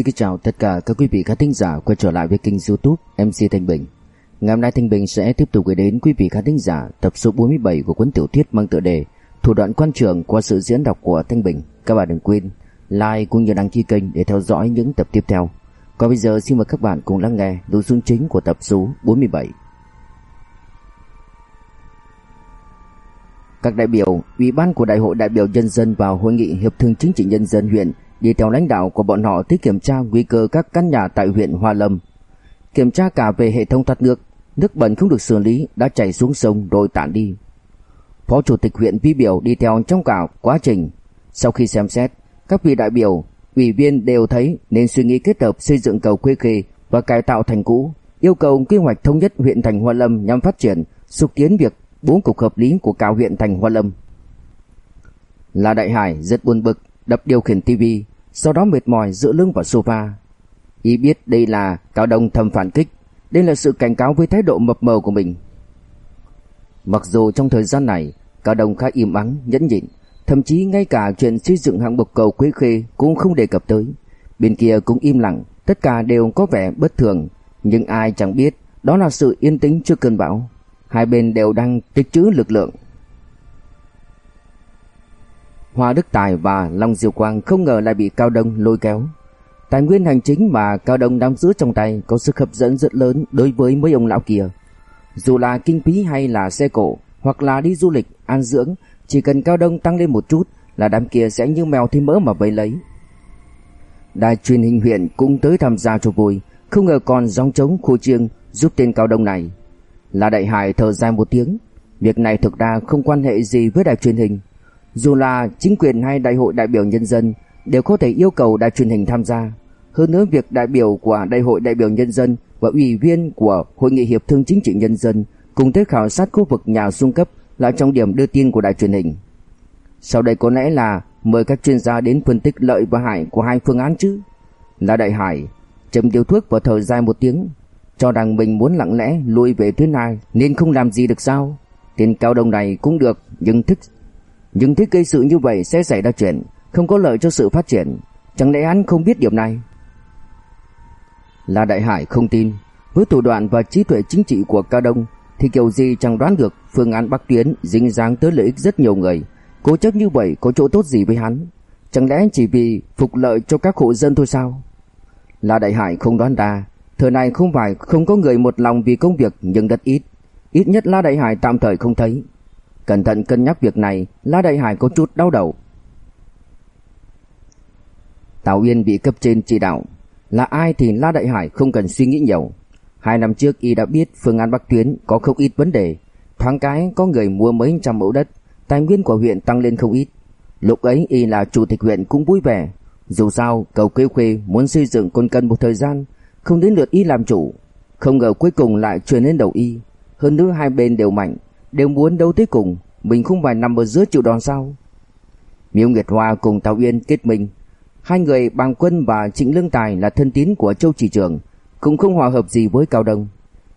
Xin kính chào tất cả các quý vị khán thính giả quay trở lại với kênh youtube MC Thanh Bình. Ngày hôm nay Thanh Bình sẽ tiếp tục gửi đến quý vị khán thính giả tập số 47 của cuốn tiểu thuyết mang tựa đề Thủ đoạn quan trường qua sự diễn đọc của Thanh Bình. Các bạn đừng quên like cũng như đăng ký kênh để theo dõi những tập tiếp theo. Còn bây giờ xin mời các bạn cùng lắng nghe nội dung chính của tập số 47 Các đại biểu, Ủy ban của Đại hội đại biểu nhân dân vào hội nghị hiệp thương chính trị nhân dân huyện đi theo lãnh đạo của bọn họ tới kiểm tra nguy cơ các căn nhà tại huyện Hoa Lâm. Kiểm tra cả về hệ thống thoát nước, nước bẩn không được xử lý đã chảy xuống sông rồi tản đi. Phó chủ tịch huyện Vi Biểu đi theo trong cả quá trình. Sau khi xem xét, các vị đại biểu, ủy viên đều thấy nên suy nghĩ kết hợp xây dựng cầu Quê Khê và cải tạo thành cũ, yêu cầu quy hoạch thống nhất huyện thành Hoa Lâm nhằm phát triển, xúc tiến việc bốn cục hợp lý của cả huyện thành Hoa Lâm. Là Đại Hải rất buồn bực, đập điều khiển tivi, sau đó mệt mỏi dựa lưng vào sofa. Y biết đây là Cao Đông thầm phản kích, đây là sự cảnh cáo với thái độ mập mờ của mình. Mặc dù trong thời gian này, Cao Đông khá im ắng, nhẫn nhịn, thậm chí ngay cả chuyện xây dựng hạng mục cầu Quế Khê cũng không đề cập tới. Bên kia cũng im lặng, tất cả đều có vẻ bất thường, nhưng ai chẳng biết đó là sự yên tĩnh trước cơn bão. Hai bên đều đang tích trữ lực lượng. Hoa Đức Tài và Long Diêu Quang không ngờ lại bị Cao Đông lôi kéo. Tài nguyên hành chính mà Cao Đông nắm giữ trong tay có sức hấp dẫn rất lớn đối với mấy ông lão kia. Dù là kinh phí hay là xe cổ, hoặc là đi du lịch, an dưỡng, chỉ cần Cao Đông tăng lên một chút là đám kia sẽ như mèo thêm mỡ mà bấy lấy. Đài truyền hình huyện cũng tới tham gia cho vui, không ngờ còn gióng trống khu chiêng giúp tên Cao Đông này. Là đại hải thở dài một tiếng, việc này thực ra không quan hệ gì với đài truyền hình. Dù là chính quyền hay đại hội đại biểu nhân dân đều có thể yêu cầu đài truyền hình tham gia. Hơn nữa việc đại biểu của đại hội đại biểu nhân dân và ủy viên của hội nghị hiệp thương chính trị nhân dân cùng tới khảo sát khu vực nhà xung cấp là trọng điểm đưa tin của đài truyền hình. Sau đây có lẽ là mời các chuyên gia đến phân tích lợi và hại của hai phương án chứ. Là đại hải, châm tiêu thuốc và thở dài một tiếng, cho rằng mình muốn lặng lẽ lùi về tuyến này nên không làm gì được sao. Tiền cao đồng này cũng được nhưng thích nhưng thiết gây sự như vậy sẽ xảy ra chuyện, Không có lợi cho sự phát triển. Chẳng lẽ hắn không biết điều này? La Đại Hải không tin, Với thủ đoạn và trí tuệ chính trị của Cao Đông, Thì kiểu gì chẳng đoán được Phương án Bắc Tuyến dính dáng tới lợi ích rất nhiều người. Cố chấp như vậy có chỗ tốt gì với hắn? Chẳng lẽ chỉ vì phục lợi cho các hộ dân thôi sao? La Đại Hải không đoán ra, Thời này không phải không có người một lòng vì công việc, nhưng rất ít. Ít nhất La Đại Hải tạm thời không thấy. Cẩn thận cân nhắc việc này, La Đại Hải có chút đau đầu. Tào Yên bị cấp trên chỉ đạo, là ai thì La Đại Hải không cần suy nghĩ nhiều. Hai năm trước y đã biết phương án Bắc Tuyến có không ít vấn đề, thoáng cái có người mua mấy trăm mẫu đất, tài nguyên của huyện tăng lên không ít. Lúc ấy y là chủ tịch huyện cũng vui vẻ, dù sao cầu quê khuê muốn xây dựng con cần một thời gian, không đến lượt y làm chủ, không ngờ cuối cùng lại truyền lên đầu y. Hơn nữa hai bên đều mạnh, đều muốn đấu tới cùng, mình không phải nằm ở giữa chịu đòn sao? Miêu Nguyệt Hoa cùng Tào Uyên kết minh, hai người Bàng Quân và Trịnh Lương Tài là thân tín của Châu Chỉ Trường, cũng không hòa hợp gì với Cao Đông.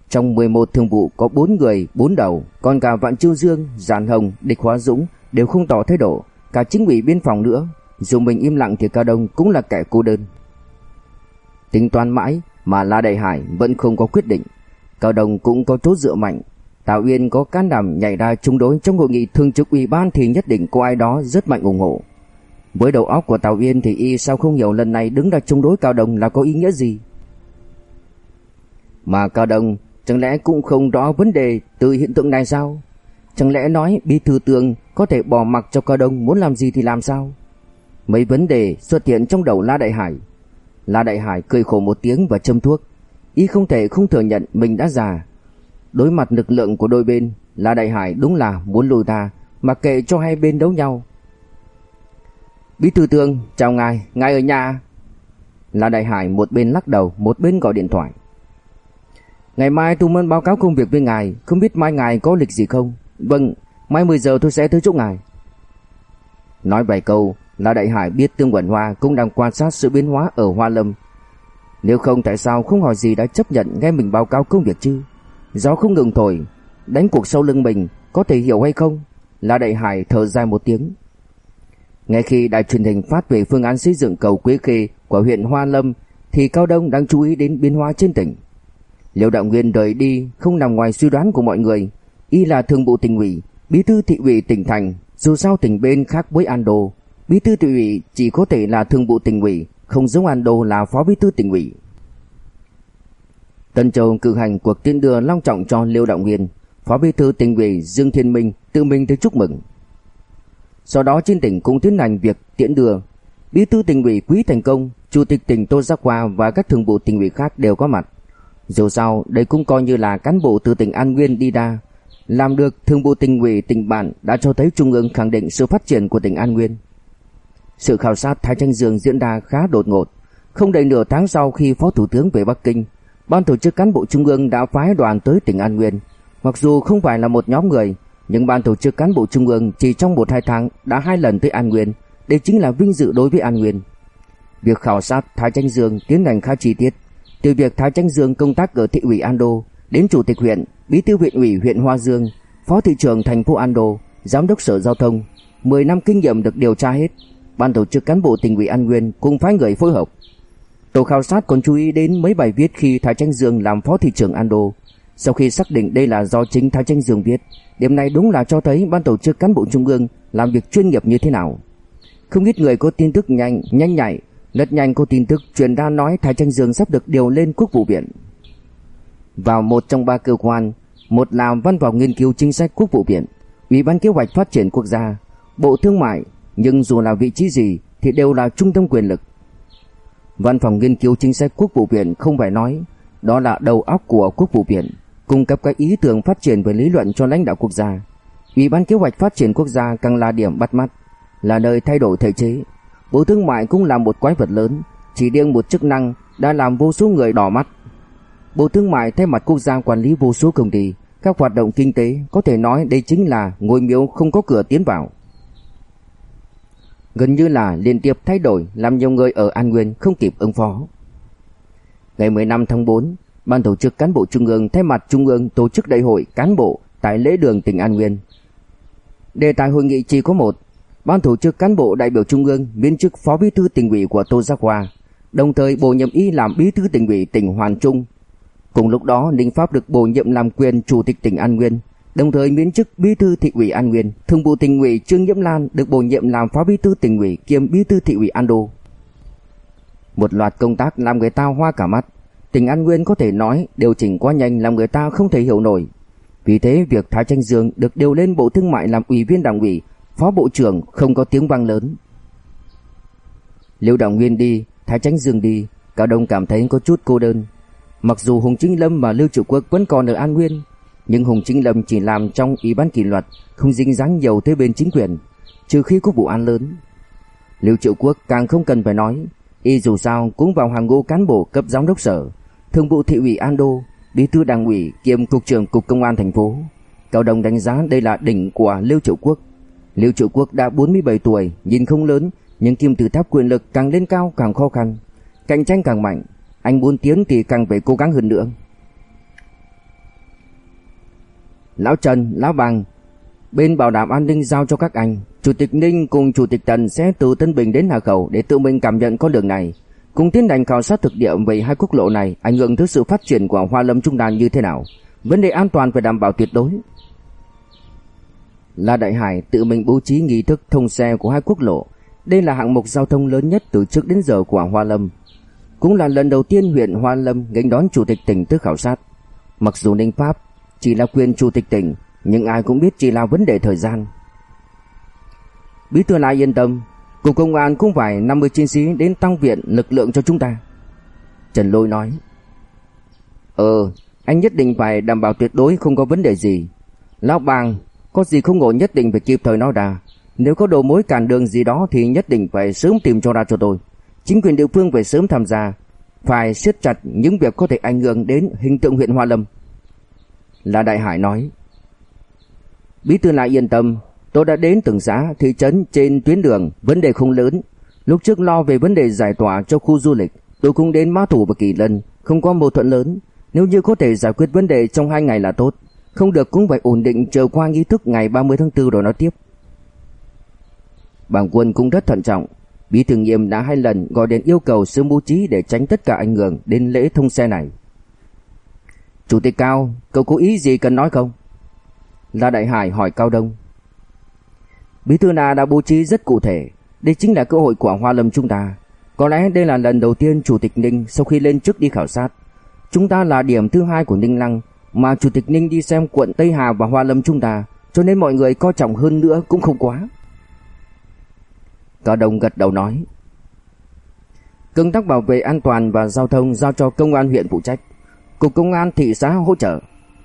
Trong 11 thương vụ có 4 người, 4 đầu, còn cả Vạn Chiêu Dương, Giản Hồng, Địch Hóa Dũng đều không tỏ thái độ, cả chính ủy biên phòng nữa, dù mình im lặng thì Cao Đông cũng là kẻ cô đơn. Tính toán mãi mà La Đại Hải vẫn không có quyết định, Cao Đông cũng có chỗ dựa mạnh, Tào Uyên có can đảm nhảy ra chống đối trong hội nghị thường trực ủy ban thì nhất định có ai đó rất mạnh ủng hộ. Với đầu óc của Tào Uyên thì y sao không hiểu lần này đứng ra chống đối Cao Đông là có ý nghĩa gì? Mà Cao Đông chẳng lẽ cũng không rõ vấn đề từ hiện tượng này sao? Chẳng lẽ nói bí thư tường có thể bỏ mặc cho Cao Đông muốn làm gì thì làm sao? Mấy vấn đề xuất hiện trong đầu La Đại Hải. La Đại Hải cười khổ một tiếng và châm thuốc. Y không thể không thừa nhận mình đã già, Đối mặt lực lượng của đôi bên, là Đại Hải đúng là muốn lùi ta, mà kệ cho hai bên đấu nhau. Bí thư tương chào ngài, ngài ở nhà. là Đại Hải một bên lắc đầu, một bên gọi điện thoại. Ngày mai tôi muốn báo cáo công việc với ngài, không biết mai ngài có lịch gì không? Vâng, mai 10 giờ tôi sẽ tới chỗ ngài. Nói vài câu, là Đại Hải biết Tương Quẩn Hoa cũng đang quan sát sự biến hóa ở Hoa Lâm. Nếu không tại sao không hỏi gì đã chấp nhận nghe mình báo cáo công việc chứ? Gió không ngừng thổi, đánh cuộc sau lưng mình, có thể hiểu hay không? La Đại Hải thở dài một tiếng. Ngay khi đài truyền hình phát về phương án xây dựng cầu Quế Khê của huyện Hoa Lâm thì Cao Đông đang chú ý đến biến hóa trên tỉnh. Liêu Đạo Nguyên rời đi không nằm ngoài suy đoán của mọi người, y là thường vụ tỉnh ủy, bí thư thị ủy tỉnh thành, dù sao tỉnh bên khác với Ando, bí thư thị ủy chỉ có thể là thường vụ tỉnh ủy, không giống Ando là phó bí thư tỉnh ủy. Tân Châu cử hành cuộc tiến đưa long trọng cho Liêu Đạo Nguyên, phó bí thư tỉnh ủy Dương Thiên Minh tự mình tới chúc mừng. Sau đó trên tỉnh cũng tiến hành việc tiễn đưa. Bí thư tỉnh ủy Quý Thành Công, chủ tịch tỉnh Tô Giác Hoa và các thường vụ tỉnh ủy khác đều có mặt. Dù sao, đây cũng coi như là cán bộ từ tỉnh An Nguyên đi ra, làm được thường vụ tỉnh ủy tỉnh bản đã cho thấy trung ương khẳng định sự phát triển của tỉnh An Nguyên. Sự khảo sát Thái Tranh Dương diễn ra khá đột ngột, không đầy nửa tháng sau khi Phó Thủ tướng về Bắc Kinh, ban tổ chức cán bộ trung ương đã phái đoàn tới tỉnh An Nguyên. Mặc dù không phải là một nhóm người, nhưng ban tổ chức cán bộ trung ương chỉ trong một hai tháng đã hai lần tới An Nguyên, đây chính là vinh dự đối với An Nguyên. Việc khảo sát Thái Tranh Dương tiến hành khá chi tiết, từ việc Thái Tranh Dương công tác ở thị ủy An Đô đến chủ tịch huyện, bí thư huyện ủy huyện Hoa Dương, phó thị trưởng thành phố An Đô, giám đốc sở giao thông, 10 năm kinh nghiệm được điều tra hết. Ban tổ chức cán bộ tỉnh ủy An Nguyên cùng phái người phối hợp. Tổ khảo sát còn chú ý đến mấy bài viết khi Thái Tranh Dương làm phó thị trưởng Ando. Sau khi xác định đây là do chính Thái Tranh Dương viết, điểm này đúng là cho thấy ban tổ chức cán bộ trung ương làm việc chuyên nghiệp như thế nào. Không ít người có tin tức nhanh, nhanh nhạy, rất nhanh có tin tức truyền ra nói Thái Tranh Dương sắp được điều lên quốc vụ viện. Vào một trong ba cơ quan, một là văn phòng nghiên cứu chính sách quốc vụ viện, ủy ban kế hoạch phát triển quốc gia, bộ thương mại, nhưng dù là vị trí gì thì đều là trung tâm quyền lực. Văn phòng nghiên cứu chính sách quốc vụ viện không phải nói, đó là đầu óc của quốc vụ viện, cung cấp các ý tưởng phát triển về lý luận cho lãnh đạo quốc gia. Ủy ban kế hoạch phát triển quốc gia càng là điểm bắt mắt, là nơi thay đổi thể chế. Bộ thương mại cũng là một quái vật lớn, chỉ riêng một chức năng đã làm vô số người đỏ mắt. Bộ Thương mại thay mặt quốc gia quản lý vô số công ty, các hoạt động kinh tế có thể nói đây chính là ngôi miếu không có cửa tiến vào. Gần như là liên tiếp thay đổi làm nhiều người ở An Nguyên không kịp ứng phó. Ngày 15 tháng 4, Ban tổ chức cán bộ trung ương thay mặt trung ương tổ chức đại hội cán bộ tại lễ đường tỉnh An Nguyên. Đề tài hội nghị chỉ có một, Ban tổ chức cán bộ đại biểu trung ương viên chức phó bí thư tỉnh ủy của Tô Giác Hoa, đồng thời bổ nhiệm y làm bí thư tỉnh ủy tỉnh Hoàn Trung Cùng lúc đó Ninh Pháp được bổ nhiệm làm quyền chủ tịch tỉnh An Nguyên, đồng thời miễn chức bí thư thị ủy An Nguyên. Thường vụ tỉnh ủy Trương Nhiễm Lan được bổ nhiệm làm phó bí thư tỉnh ủy kiêm bí thư thị ủy An Đô. Một loạt công tác làm người ta hoa cả mắt. Tỉnh An Nguyên có thể nói điều chỉnh quá nhanh làm người ta không thể hiểu nổi. Vì thế việc Thái Tranh Dương được điều lên Bộ Thương mại làm ủy viên đảng ủy, phó bộ trưởng không có tiếng vang lớn. Liêu Đảng Nguyên đi, Thái Tranh Dương đi, Cao Đông cảm thấy có chút cô đơn. Mặc dù Hùng Chính Lâm và Lưu Trụ Quốc vẫn còn ở An Nguyên, nhưng Hùng Chính Lâm chỉ làm trong ủy ban kỷ luật, không dính dáng nhiều tới bên chính quyền, trừ khi có vụ án lớn. Lưu triệu Quốc càng không cần phải nói, y dù sao cũng vào hàng ngũ cán bộ cấp giám đốc sở, thường vụ thị ủy An Đô, bí thư đảng ủy kiêm cục trưởng cục công an thành phố. Cao Đồng đánh giá đây là đỉnh của Lưu triệu Quốc. Lưu triệu Quốc đã 47 tuổi, nhìn không lớn, nhưng kim tự tháp quyền lực càng lên cao càng khó khăn, cạnh tranh càng mạnh, anh muốn tiến thì càng phải cố gắng hơn nữa Lão Trần, Lão Bằng Bên bảo đảm an ninh giao cho các anh Chủ tịch Ninh cùng Chủ tịch Tần sẽ từ Tân Bình đến Hà Khẩu Để tự mình cảm nhận con đường này. Cùng tiến hành khảo sát thực địa về hai quốc lộ này Ảnh hưởng tới sự phát triển của Hoa Lâm Trung Đàn như thế nào. Vấn đề an toàn phải đảm bảo tuyệt đối. La Đại Hải tự mình bố trí nghi thức thông xe của hai quốc lộ. Đây là hạng mục giao thông lớn nhất từ trước đến giờ của Hoa Lâm. Cũng là lần đầu tiên huyện Hoa Lâm nghênh đón chủ tịch tỉnh tới khảo sát. Mặc dù Ninh Pháp chỉ là quyền chủ tịch tỉnh, nhưng ai cũng biết chỉ là vấn đề thời gian. Bí thư lại yên tâm, cục công an cũng phải 50 chiến sĩ đến tăng viện lực lượng cho chúng ta. Trần Lôi nói. Ờ, anh nhất định phải đảm bảo tuyệt đối không có vấn đề gì. Lão bàng, có gì không ổn nhất định phải kịp thời nói ra. Nếu có đầu mối cản đường gì đó thì nhất định phải sớm tìm cho ra cho tôi. Chính quyền địa phương phải sớm tham gia, phải siết chặt những việc có thể ảnh hưởng đến hình tượng huyện Hoa Lâm. La Đại Hải nói. Bí thư lại yên tâm, tôi đã đến từng xã, thị trấn trên tuyến đường, vấn đề không lớn. Lúc trước lo về vấn đề giải tỏa cho khu du lịch, tôi cũng đến Mã Thủ và Kỳ Lân, không có mâu thuẫn lớn. Nếu như có thể giải quyết vấn đề trong hai ngày là tốt, không được cũng phải ổn định chờ qua nghi thức ngày 30 tháng 4 rồi nói tiếp. Bàng quân cũng rất thận trọng, Bí thư nghiêm đã hai lần gọi điện yêu cầu sớm bố trí để tránh tất cả ảnh hưởng đến lễ thông xe này. Chủ tịch Cao, cậu có ý gì cần nói không? La Đại Hải hỏi Cao Đông. Bí thư Na đã bố trí rất cụ thể, đây chính là cơ hội của Hoa Lâm chúng ta. Có lẽ đây là lần đầu tiên Chủ tịch Ninh sau khi lên chức đi khảo sát. Chúng ta là điểm thứ hai của Ninh Lăng, mà Chủ tịch Ninh đi xem quận Tây Hà và Hoa Lâm chúng ta, cho nên mọi người coi trọng hơn nữa cũng không quá. Cao Đông gật đầu nói. Công tác bảo vệ an toàn và giao thông giao cho công an huyện phụ trách. Cục công an thị xã hỗ trợ.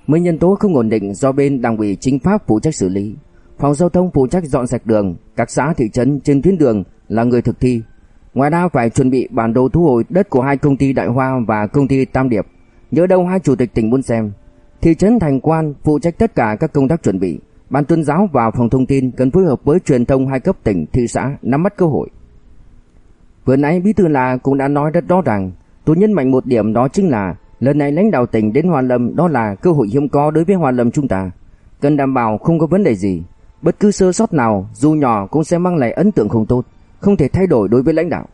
Mấy nhân tố không ổn định do bên đảng ủy chính pháp phụ trách xử lý. Phòng giao thông phụ trách dọn sạch đường, các xã thị trấn trên tuyến đường là người thực thi. Ngoài ra phải chuẩn bị bản đồ thu hồi đất của hai công ty Đại Hoa và công ty Tam Điệp. Nhớ đâu hai chủ tịch tỉnh muốn xem. Thị trấn Thành Quan phụ trách tất cả các công tác chuẩn bị. Ban tuyên giáo và phòng thông tin cần phối hợp với truyền thông hai cấp tỉnh, thị xã nắm bắt cơ hội. Vừa nãy Bí thư là cũng đã nói rất rõ ràng, tôi nhấn mạnh một điểm đó chính là lần này lãnh đạo tỉnh đến Hoa Lâm đó là cơ hội hiếm có đối với Hoa Lâm chúng ta, cần đảm bảo không có vấn đề gì, bất cứ sơ sót nào dù nhỏ cũng sẽ mang lại ấn tượng không tốt, không thể thay đổi đối với lãnh đạo.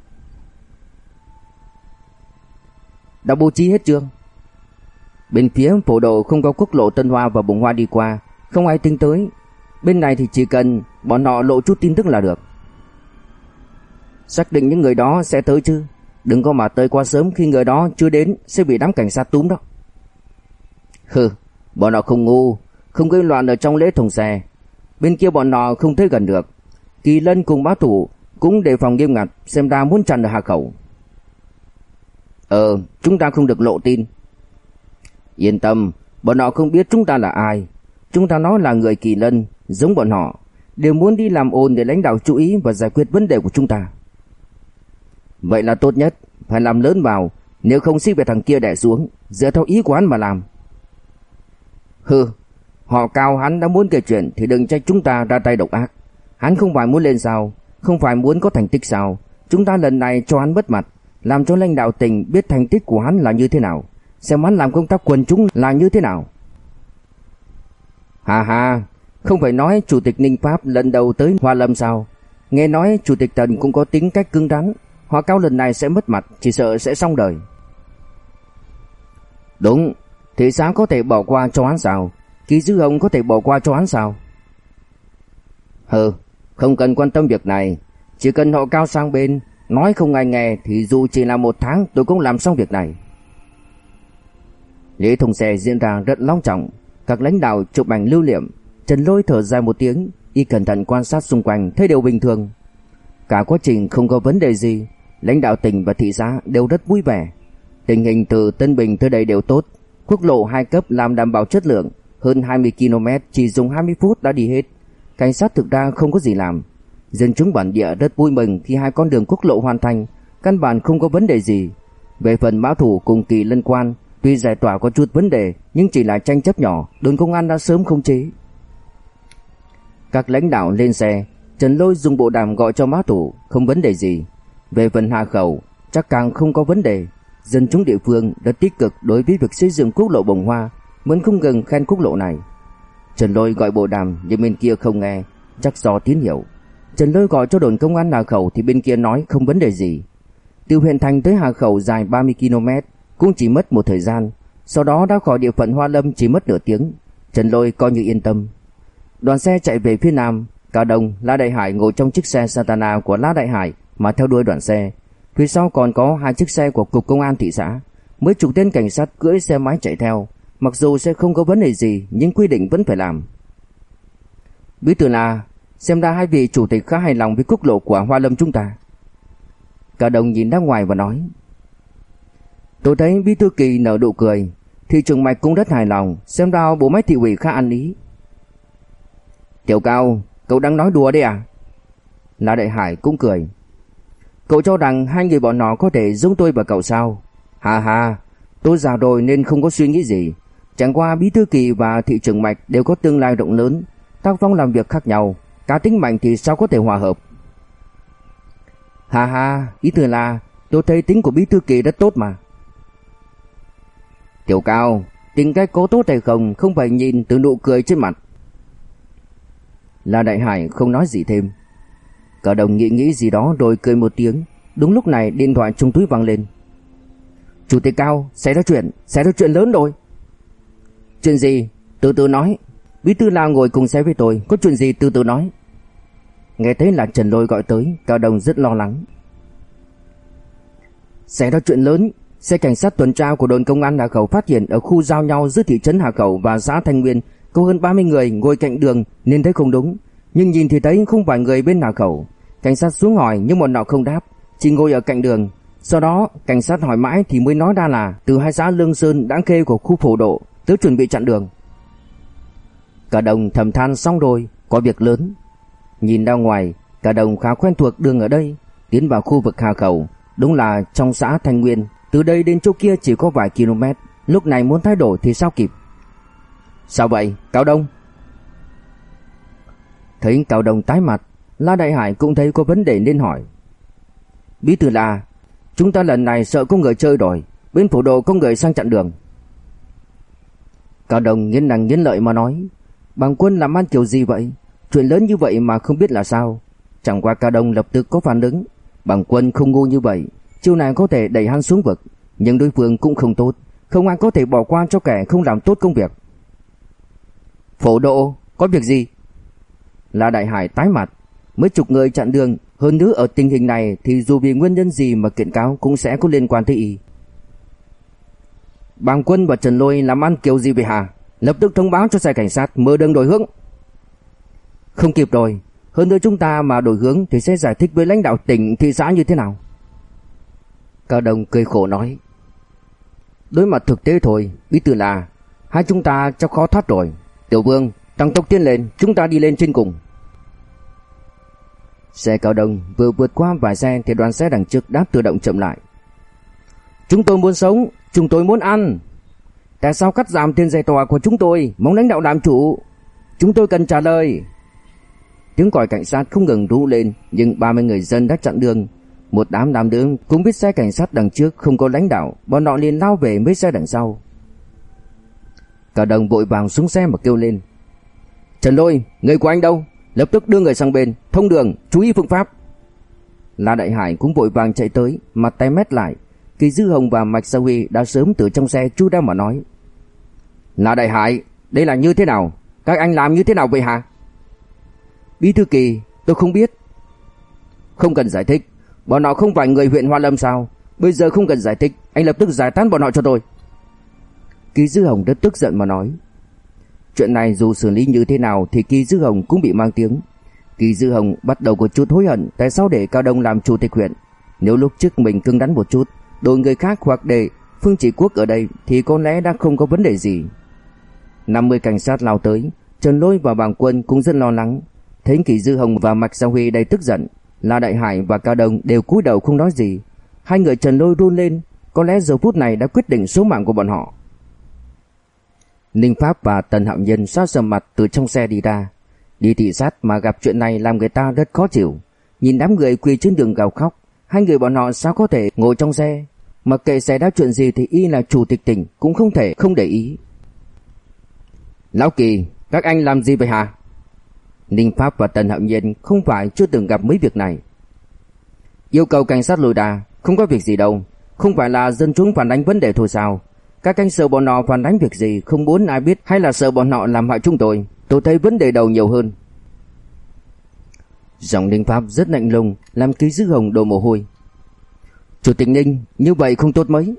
Đã bố trí hết chưa? Bên phía phổ độ không có quốc lộ Tân Hoa và Bùng Hoa đi qua, không ai tính tới. Bên này thì chỉ cần bọn họ lộ chút tin tức là được. Xác định những người đó sẽ tới chứ Đừng có mà tới quá sớm, khi người đó chưa đến, Sẽ bị đám cảnh sát túm đó. Hừ, Bọn họ không ngu, Không gây loạn ở trong lễ thùng xe. Bên kia bọn họ không tới gần được. Kỳ lân cùng bá thủ Cũng đề phòng nghiêm ngặt, Xem ra muốn chặn ở hạ khẩu. Ờ chúng ta không được lộ tin. Yên tâm, Bọn họ không biết chúng ta là ai. Chúng ta nói là người kỳ lân, Giống bọn họ, Đều muốn đi làm ồn để lãnh đạo chú ý Và giải quyết vấn đề của chúng ta. Vậy là tốt nhất, phải làm lớn vào, nếu không xích về thằng kia đè xuống, dựa theo ý của hắn mà làm. Hừ, họ cao hắn đã muốn kể chuyện thì đừng trách chúng ta ra tay độc ác. Hắn không phải muốn lên sao, không phải muốn có thành tích sao. Chúng ta lần này cho hắn mất mặt, làm cho lãnh đạo tỉnh biết thành tích của hắn là như thế nào, xem hắn làm công tác quần chúng là như thế nào. Hà hà, không phải nói Chủ tịch Ninh Pháp lần đầu tới Hoa Lâm sao? Nghe nói Chủ tịch Tần cũng có tính cách cứng rắn, Họ cao lần này sẽ mất mặt, chỉ sợ sẽ xong đời. Đúng, thị xã có thể bỏ qua cho hắn sao? Ký dư hồng có thể bỏ qua cho hắn sao? Hừ, không cần quan tâm việc này. Chỉ cần họ cao sang bên, nói không ai nghe thì dù chỉ là một tháng tôi cũng làm xong việc này. Lễ thông xe diễn ra rất long trọng, các lãnh đạo chụp ảnh lưu niệm. Trần Lôi thở dài một tiếng, y cẩn thận quan sát xung quanh thấy đều bình thường. Cả quá trình không có vấn đề gì, lãnh đạo tỉnh và thị xã đều rất vui vẻ. Tình hình từ Tân Bình tới đây đều tốt, quốc lộ hai cấp làm đảm bảo chất lượng, hơn 20 km chỉ dùng 20 phút đã đi hết. Cảnh sát thực ra không có gì làm. Dân chúng bản địa rất vui mừng khi hai con đường quốc lộ hoàn thành, căn bản không có vấn đề gì. Về phần báo thủ cùng kỳ lân quan, tuy giải tỏa có chút vấn đề nhưng chỉ là tranh chấp nhỏ, đồn công an đã sớm không chế. Các lãnh đạo lên xe, Trần Lôi dùng bộ đàm gọi cho báo thủ, không vấn đề gì. Về phần hạ khẩu, chắc càng không có vấn đề. Dân chúng địa phương đã tích cực đối với việc xây dựng quốc lộ Bồng Hoa, vẫn không ngừng khen quốc lộ này. Trần Lôi gọi bộ đàm nhưng bên kia không nghe, chắc do tín hiệu. Trần Lôi gọi cho đồn công an Hà Khẩu thì bên kia nói không vấn đề gì. Từ huyện thành tới Hà Khẩu dài 30 km cũng chỉ mất một thời gian, sau đó đã khỏi địa phận Hoa Lâm chỉ mất nửa tiếng. Trần Lôi coi như yên tâm. Đoàn xe chạy về phía nam, Cả Đông, La Đại Hải ngồi trong chiếc xe Santana của La Đại Hải mà theo đuôi đoàn xe. Phía sau còn có hai chiếc xe của cục công an thị xã. Mấy chục tên cảnh sát cưỡi xe máy chạy theo. Mặc dù sẽ không có vấn đề gì nhưng quy định vẫn phải làm. Bí thư là xem ra hai vị chủ tịch khá hài lòng với quốc lộ của Hoa Lâm chúng ta. Cả đồng nhìn ra ngoài và nói. Tôi thấy bí thư kỳ nở nụ cười. Thị trường mạch cũng rất hài lòng. Xem ra bộ máy thị ủy khá ăn ý. Tiểu cao, cậu đang nói đùa đấy à? La Đại Hải cũng cười. Cậu cho rằng hai người bọn nó có thể giống tôi và cậu sao? Hà hà, tôi già rồi nên không có suy nghĩ gì. Chẳng qua bí thư kỳ và thị trưởng mạch đều có tương lai rộng lớn, tác phong làm việc khác nhau, cá tính mạnh thì sao có thể hòa hợp. Hà hà, ý tưởng là tôi thấy tính của bí thư kỳ rất tốt mà. Tiểu cao, tính cách cố tốt hay không không phải nhìn từ nụ cười trên mặt. La Đại Hải không nói gì thêm. Cả đồng nghĩ nghĩ gì đó rồi cười một tiếng. Đúng lúc này điện thoại trong túi vang lên. Chủ tịch Cao, xảy ra chuyện, xảy ra chuyện lớn rồi. Chuyện gì? Từ từ nói. Bí thư lao ngồi cùng xe với tôi, có chuyện gì từ từ nói. Nghe thấy là Trần Lôi gọi tới, Cao Đồng rất lo lắng. Xảy ra chuyện lớn, xe cảnh sát tuần tra của đồn công an Hà Khẩu phát hiện ở khu giao nhau giữa thị trấn Hà Khẩu và xã Thanh Nguyên có hơn 30 người ngồi cạnh đường nên thấy không đúng, nhưng nhìn thì thấy không phải người bên Hà Khẩu. Cảnh sát xuống hỏi nhưng bọn nọ không đáp, chỉ ngồi ở cạnh đường. Sau đó, cảnh sát hỏi mãi thì mới nói ra là từ hai xã Lương Sơn đáng khê của khu phổ độ tới chuẩn bị chặn đường. Cả đồng thầm than xong rồi, có việc lớn. Nhìn ra ngoài, cả đồng khá quen thuộc đường ở đây, tiến vào khu vực Hà Khẩu, đúng là trong xã Thanh Nguyên, từ đây đến chỗ kia chỉ có vài km, lúc này muốn thay đổi thì sao kịp. Sao vậy, Cao Đông? Thấy Cao Đông tái mặt, La Đại Hải cũng thấy có vấn đề nên hỏi. Bí thư là, chúng ta lần này sợ có người chơi rồi, bên phủ đồ có người sang chặn đường. Cao Đồng nghiến răng nghiến lợi mà nói, bằng quân làm ăn kiểu gì vậy? Chuyện lớn như vậy mà không biết là sao? Chẳng qua Cao Đồng lập tức có phản ứng, bằng quân không ngu như vậy, chiêu này có thể đẩy hắn xuống vực, nhưng đối phương cũng không tốt, không ai có thể bỏ qua cho kẻ không làm tốt công việc. Phổ độ, có việc gì? La Đại Hải tái mặt, mấy chục người chặn đường, hơn nữa ở tình hình này thì dù vì nguyên nhân gì mà kiện cáo cũng sẽ có liên quan tới y. Bàng quân và Trần Lôi làm ăn kiểu gì vậy hả? Lập tức thông báo cho xe cảnh sát mở đường đổi hướng. Không kịp rồi, hơn nữa chúng ta mà đổi hướng thì sẽ giải thích với lãnh đạo tỉnh thị xã như thế nào. Cao Đông cười khổ nói. Đối mặt thực tế thôi, ý tưởng là hai chúng ta chắc khó thoát rồi. Tiểu Vương, tăng tốc tiến lên, chúng ta đi lên trên cùng. Xe cao đông vừa vượt qua vài xe thì đoàn xe đằng trước đã tự động chậm lại. Chúng tôi muốn sống, chúng tôi muốn ăn. Tại sao cắt giảm tiền giải tòa của chúng tôi, mong lãnh đạo làm chủ? Chúng tôi cần trả lời. Tiếng còi cảnh sát không ngừng rú lên, nhưng 30 người dân đã chặn đường. Một đám đám đứng cũng biết xe cảnh sát đằng trước không có lãnh đạo, bọn họ liền lao về mấy xe đằng sau. Cả đồng vội vàng xuống xe mà kêu lên. Trần Lôi, người của anh đâu? Lập tức đưa người sang bên, thông đường, chú ý phương pháp. La Đại Hải cũng vội vàng chạy tới, mặt tay mét lại. Kỳ Dư Hồng và Mạch Sa Huy đã sớm từ trong xe chu ra mà nói. La Đại Hải, đây là như thế nào? Các anh làm như thế nào vậy hả? Bí thư kỳ, tôi không biết. Không cần giải thích, bọn họ không phải người huyện Hoa Lâm sao? Bây giờ không cần giải thích, anh lập tức giải tán bọn họ cho tôi. Kỳ Dư Hồng rất tức giận mà nói. Chuyện này dù xử lý như thế nào thì Kỳ Dư Hồng cũng bị mang tiếng. Kỳ Dư Hồng bắt đầu có chút hối hận tại sao để Cao Đông làm chủ tịch huyện. Nếu lúc trước mình cứng rắn một chút, đổi người khác hoặc để Phương Chỉ Quốc ở đây thì có lẽ đã không có vấn đề gì. 50 cảnh sát lao tới, Trần Lôi và Bàng Quân cũng rất lo lắng. Thấy Kỳ Dư Hồng và Mạch Sa Huy đầy tức giận, La Đại Hải và Cao Đông đều cúi đầu không nói gì. Hai người Trần Lôi run lên, có lẽ giờ phút này đã quyết định số mạng của bọn họ. Ninh Pháp và Tần Hạo Nhân sát sầm mặt từ trong xe đi ra. Đi thị sát mà gặp chuyện này làm người ta rất khó chịu. Nhìn đám người quỳ trên đường gào khóc, hai người bọn họ sao có thể ngồi trong xe. Mặc kệ xảy ra chuyện gì thì y là chủ tịch tỉnh cũng không thể không để ý. Lão Kỳ, các anh làm gì vậy hả? Ninh Pháp và Tần Hạo Nhân không phải chưa từng gặp mấy việc này. Yêu cầu cảnh sát lùi đà, không có việc gì đâu. Không phải là dân chúng phản ánh vấn đề thôi sao? Các anh sợ bọn họ phản đánh việc gì Không muốn ai biết, hay là sợ bọn họ làm hại chúng tôi? Tôi thấy vấn đề đầu nhiều hơn. Giọng Ninh Pháp rất lạnh lùng, Làm ký dư hồng đổ mồ hôi. Chủ tịch Ninh, Như vậy không tốt mấy.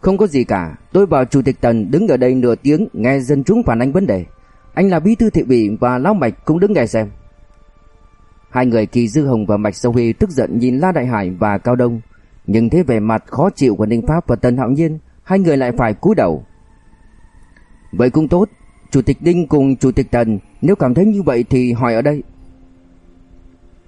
Không có gì cả, Tôi và Chủ tịch Tần đứng ở đây nửa tiếng, Nghe dân chúng phản ánh vấn đề. Anh là bí thư thị ủy và Lão Mạch cũng đứng nghe xem. Hai người Kỳ Dư Hồng và Mạch Sâu Huy tức giận nhìn La Đại Hải và Cao Đông, Nhưng thế vẻ mặt khó chịu của Ninh Pháp và Tần Hạo Nhiên hai người lại phải cúi đầu. Vậy cũng tốt, Chủ tịch Đinh cùng Chủ tịch Tần nếu cảm thấy như vậy thì hỏi ở đây.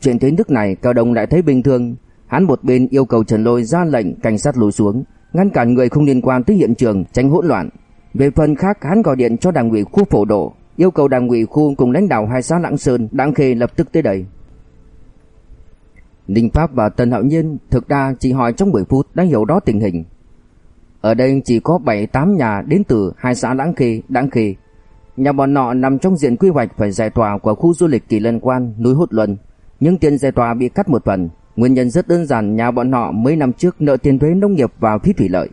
Chuyện thế nước này Cao Đông lại thấy bình thường, hắn một bên yêu cầu Trần Lôi ra lệnh cảnh sát lùi xuống, ngăn cản người không liên quan tới hiện trường tránh hỗn loạn. Về phần khác hắn gọi điện cho đảng ủy khu phổ độ, yêu cầu đảng ủy khu cùng lãnh đạo hai xã Lãng Sơn, Đặng Khê lập tức tới đây. Ninh Pháp và Tần Hạo Nhiên thực ra chỉ hỏi trong 10 phút đã hiểu rõ tình hình. Ở đây chỉ có 7-8 nhà đến từ hai xã Lãng Khê, Đãng Khê. Nhà bọn nọ nằm trong diện quy hoạch phải giải tỏa của khu du lịch kỳ lân quan núi Hốt Luân. Nhưng tiền giải tỏa bị cắt một phần, nguyên nhân rất đơn giản nhà bọn họ mấy năm trước nợ tiền thuế nông nghiệp vào phí thủy lợi.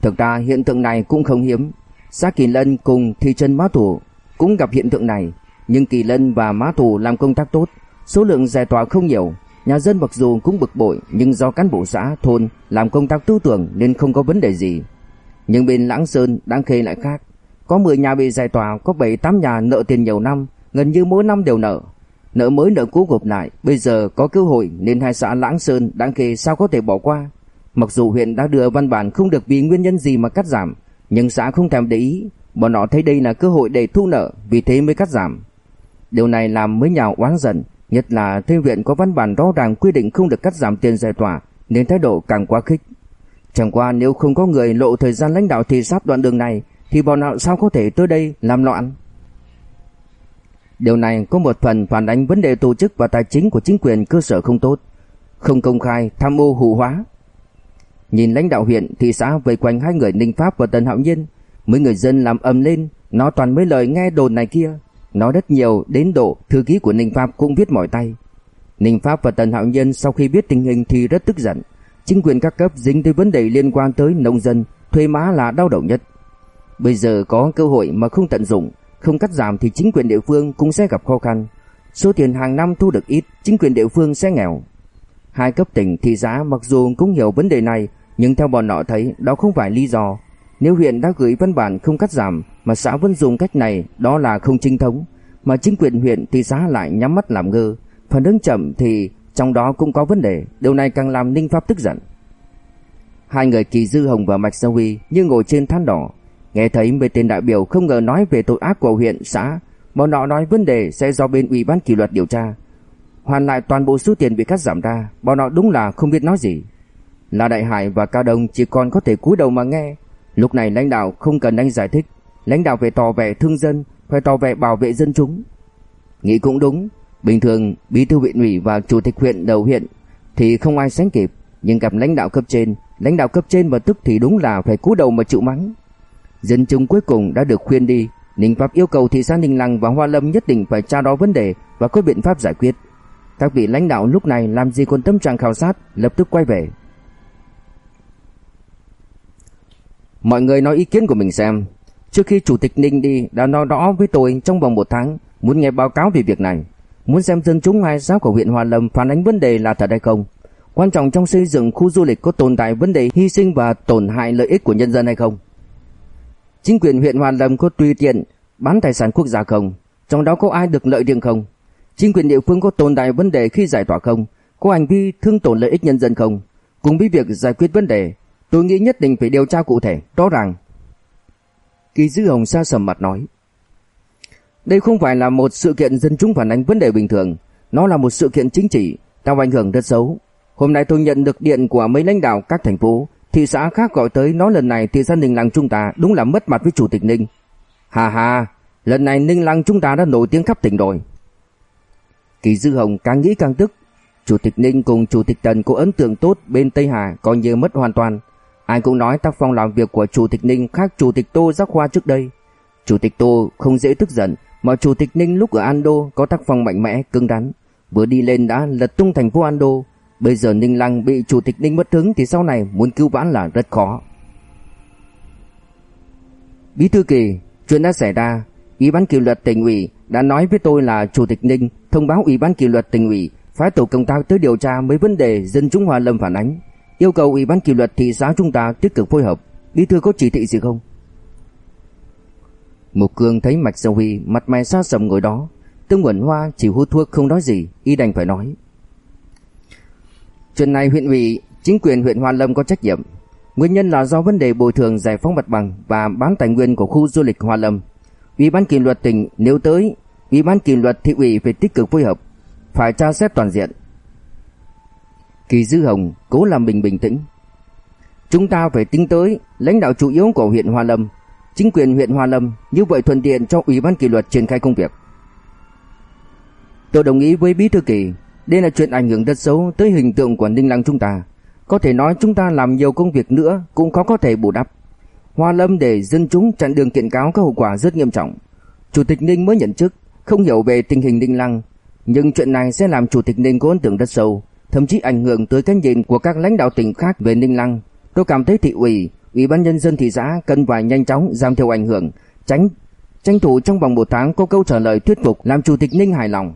Thực ra hiện tượng này cũng không hiếm, xã Kỳ Lân cùng thị trấn Mã Thủ cũng gặp hiện tượng này, nhưng Kỳ Lân và Mã Thủ làm công tác tốt, số lượng giải tỏa không nhiều, nhà dân mặc dù cũng bực bội nhưng do cán bộ xã thôn làm công tác tư tưởng nên không có vấn đề gì. Nhưng bên Lãng Sơn, Đáng Khê lại khác, có 10 nhà bị giải tỏa, có 7-8 nhà nợ tiền nhiều năm, gần như mỗi năm đều nợ. Nợ mới nợ cũ gộp lại, bây giờ có cơ hội nên hai xã Lãng Sơn, Đáng Khê sao có thể bỏ qua. Mặc dù huyện đã đưa văn bản không được vì nguyên nhân gì mà cắt giảm, nhưng xã không thèm để ý, bọn họ thấy đây là cơ hội để thu nợ, vì thế mới cắt giảm. Điều này làm mới nhà oán giận, nhất là thư viện có văn bản rõ ràng quy định không được cắt giảm tiền giải tỏa, nên thái độ càng quá khích. Chẳng qua nếu không có người lộ thời gian lãnh đạo thị sát đoạn đường này thì bọn họ sao có thể tới đây làm loạn. Điều này có một phần phản ánh vấn đề tổ chức và tài chính của chính quyền cơ sở không tốt, không công khai, tham ô hủ hóa. Nhìn lãnh đạo huyện, thị xã vây quanh hai người Ninh Pháp và Tần Hạo Nhiên, mấy người dân làm ầm lên, nó toàn mấy lời nghe đồn này kia, nói rất nhiều đến độ thư ký của Ninh Pháp cũng viết mỏi tay. Ninh Pháp và Tần Hạo Nhân sau khi biết tình hình thì rất tức giận. Chính quyền các cấp dính tới vấn đề liên quan tới nông dân, thuê má là đau đầu nhất. Bây giờ có cơ hội mà không tận dụng, không cắt giảm thì chính quyền địa phương cũng sẽ gặp khó khăn. Số tiền hàng năm thu được ít, chính quyền địa phương sẽ nghèo. Hai cấp tỉnh thị xã mặc dù cũng hiểu vấn đề này, nhưng theo bọn họ thấy đó không phải lý do. Nếu huyện đã gửi văn bản không cắt giảm mà xã vẫn dùng cách này, đó là không chính thống. Mà chính quyền huyện thị xã lại nhắm mắt làm ngơ, phản ứng chậm thì trong đó cũng có vấn đề, điều này càng làm Ninh Pháp tức giận. Hai người Kỳ Dư Hồng và Mạch sa Huy như ngồi trên than đỏ, nghe thấy mấy tên đại biểu không ngờ nói về tội ác của huyện xã, bọn họ nói vấn đề sẽ do bên ủy ban kỷ luật điều tra. Hoàn lại toàn bộ số tiền bị cắt giảm ra, bọn họ đúng là không biết nói gì. La Đại Hải và Cao Đông chỉ còn có thể cúi đầu mà nghe. Lúc này lãnh đạo không cần anh giải thích, lãnh đạo phải tỏ vẻ thương dân, phải tỏ vẻ bảo vệ dân chúng. Nghĩ cũng đúng, bình thường bí thư huyện ủy và chủ tịch huyện đầu huyện thì không ai sánh kịp, nhưng gặp lãnh đạo cấp trên, lãnh đạo cấp trên mà tức thì đúng là phải cúi đầu mà chịu mắng. Dân chúng cuối cùng đã được khuyên đi, Ninh Pháp yêu cầu thị xã Ninh Lăng và Hoa Lâm nhất định phải tra đó vấn đề và có biện pháp giải quyết. Các vị lãnh đạo lúc này làm gì còn tâm trạng khảo sát, lập tức quay về. Mọi người nói ý kiến của mình xem. Trước khi Chủ tịch Ninh đi đã nói rõ với tôi trong vòng một tháng muốn nghe báo cáo về việc này. Muốn xem dân chúng ngoài giáo của huyện Hoa Lâm phản ánh vấn đề là thật hay không. Quan trọng trong xây dựng khu du lịch có tồn tại vấn đề hy sinh và tổn hại lợi ích của nhân dân hay không. Chính quyền huyện Hoa Lâm có tùy tiện bán tài sản quốc gia không? Trong đó có ai được lợi riêng không? Chính quyền địa phương có tồn tại vấn đề khi giải tỏa không? Có hành vi thương tổn lợi ích nhân dân không? Cùng với việc giải quyết vấn đề, tôi nghĩ nhất định phải điều tra cụ thể, rõ ràng. Kỳ Dư Hồng xa sầm mặt nói. Đây không phải là một sự kiện dân chúng phản ánh vấn đề bình thường, nó là một sự kiện chính trị, tạo ảnh hưởng rất xấu. Hôm nay tôi nhận được điện của mấy lãnh đạo các thành phố, thị xã khác gọi tới nói lần này thị xã Ninh Lăng chúng ta đúng là mất mặt với chủ tịch Ninh. Hà hà, lần này Ninh Lăng chúng ta đã nổi tiếng khắp tỉnh rồi. Kỳ Dư Hồng càng nghĩ càng tức, chủ tịch Ninh cùng chủ tịch Tần có ấn tượng tốt bên Tây Hà coi như mất hoàn toàn. Ai cũng nói tác phong làm việc của chủ tịch Ninh khác chủ tịch Tô Giác Hoa trước đây. Chủ tịch Tô không dễ tức giận, mà chủ tịch Ninh lúc ở Ando có tác phong mạnh mẽ, cứng rắn, vừa đi lên đã lật tung thành phố Ando, bây giờ Ninh Lăng bị chủ tịch Ninh mất hứng thì sau này muốn cứu vãn là rất khó. Bí thư kỳ, chuyện đã xảy ra, Ủy ban kỷ luật tỉnh ủy đã nói với tôi là chủ tịch Ninh thông báo Ủy ban kỷ luật tỉnh ủy phái tổ công tác tới điều tra mấy vấn đề dân chúng hòa Lâm phản ánh, yêu cầu Ủy ban kỷ luật thị xã chúng ta tích cực phối hợp. Bí thư có chỉ thị gì không? Mục Cương thấy Mạch Sầu Huy mặt mày xa sầm ngồi đó, Tương Quẩn Hoa chỉ hút thuốc không nói gì, y đành phải nói. Chuyện này huyện ủy, chính quyền huyện Hoa Lâm có trách nhiệm. Nguyên nhân là do vấn đề bồi thường giải phóng mặt bằng và bán tài nguyên của khu du lịch Hoa Lâm. Ủy ban kỷ luật tỉnh nếu tới, Ủy ban kỷ luật thị ủy phải tích cực phối hợp, phải tra xét toàn diện. Kỳ Dư Hồng cố làm mình bình tĩnh. Chúng ta phải tính tới lãnh đạo chủ yếu của huyện Hoa Lâm chính quyền huyện Hoa Lâm như vậy thuận tiện cho ủy ban kỷ luật triển khai công việc. Tôi đồng ý với bí thư kỳ, đây là chuyện ảnh hưởng rất xấu tới hình tượng của Ninh Lăng chúng ta. Có thể nói chúng ta làm nhiều công việc nữa cũng khó có thể bù đắp. Hoa Lâm để dân chúng chặn đường kiện cáo có hậu quả rất nghiêm trọng. Chủ tịch Ninh mới nhận chức, không hiểu về tình hình Ninh Lăng, nhưng chuyện này sẽ làm chủ tịch Ninh có ấn tượng rất sâu, thậm chí ảnh hưởng tới cái nhìn của các lãnh đạo tỉnh khác về Ninh Lăng. Tôi cảm thấy thị ủy, ủy ban nhân dân thị xã cần phải nhanh chóng giảm thiểu ảnh hưởng, tránh tranh thủ trong vòng một tháng có câu trả lời thuyết phục làm chủ tịch Ninh hài lòng.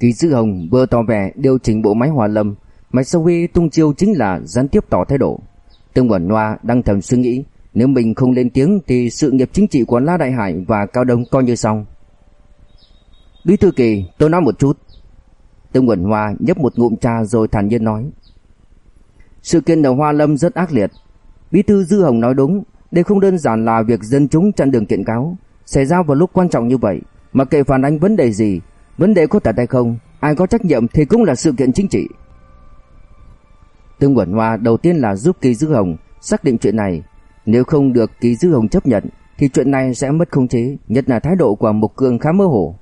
Kỳ Dư Hồng vừa tỏ vẻ điều chỉnh bộ máy hòa lâm, mà sau khi tung chiêu chính là gián tiếp tỏ thái độ. Tương Quẩn Hoa đang thầm suy nghĩ, nếu mình không lên tiếng thì sự nghiệp chính trị của La Đại Hải và Cao Đông coi như xong. Bí thư kỳ, tôi nói một chút. Tương Quẩn Hoa nhấp một ngụm trà rồi thản nhiên nói. Sự kiện ở Hoa Lâm rất ác liệt. Bí thư Dư Hồng nói đúng, đây không đơn giản là việc dân chúng chặn đường kiện cáo, xảy ra vào lúc quan trọng như vậy, mà kệ phản ánh vấn đề gì, vấn đề có thật hay không, ai có trách nhiệm thì cũng là sự kiện chính trị. Tương Quẩn Hoa đầu tiên là giúp Kỳ Dư Hồng xác định chuyện này, nếu không được Kỳ Dư Hồng chấp nhận thì chuyện này sẽ mất khống chế, nhất là thái độ của Mục Cương khá mơ hồ.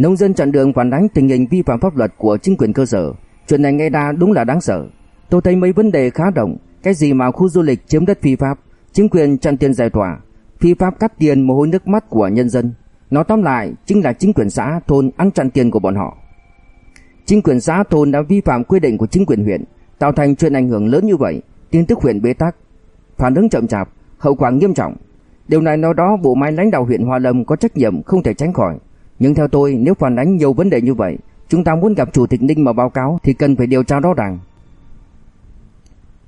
Nông dân chặn đường phản ánh tình hình vi phạm pháp luật của chính quyền cơ sở, chuyện này nghe ra đúng là đáng sợ. Tôi thấy mấy vấn đề khá động, cái gì mà khu du lịch chiếm đất phi pháp, chính quyền chặn tiền giải tỏa, phi pháp cắt tiền mồ hôi nước mắt của nhân dân. Nói tóm lại, chính là chính quyền xã thôn ăn chặn tiền của bọn họ. Chính quyền xã thôn đã vi phạm quy định của chính quyền huyện, tạo thành chuyện ảnh hưởng lớn như vậy, tin tức huyện bế tắc, phản ứng chậm chạp, hậu quả nghiêm trọng. Điều này nói đó bộ máy lãnh đạo huyện Hoa Lâm có trách nhiệm không thể tránh khỏi. Nhưng theo tôi, nếu phản ánh nhiều vấn đề như vậy, chúng ta muốn gặp chủ tịch Ninh mà báo cáo thì cần phải điều tra rõ ràng.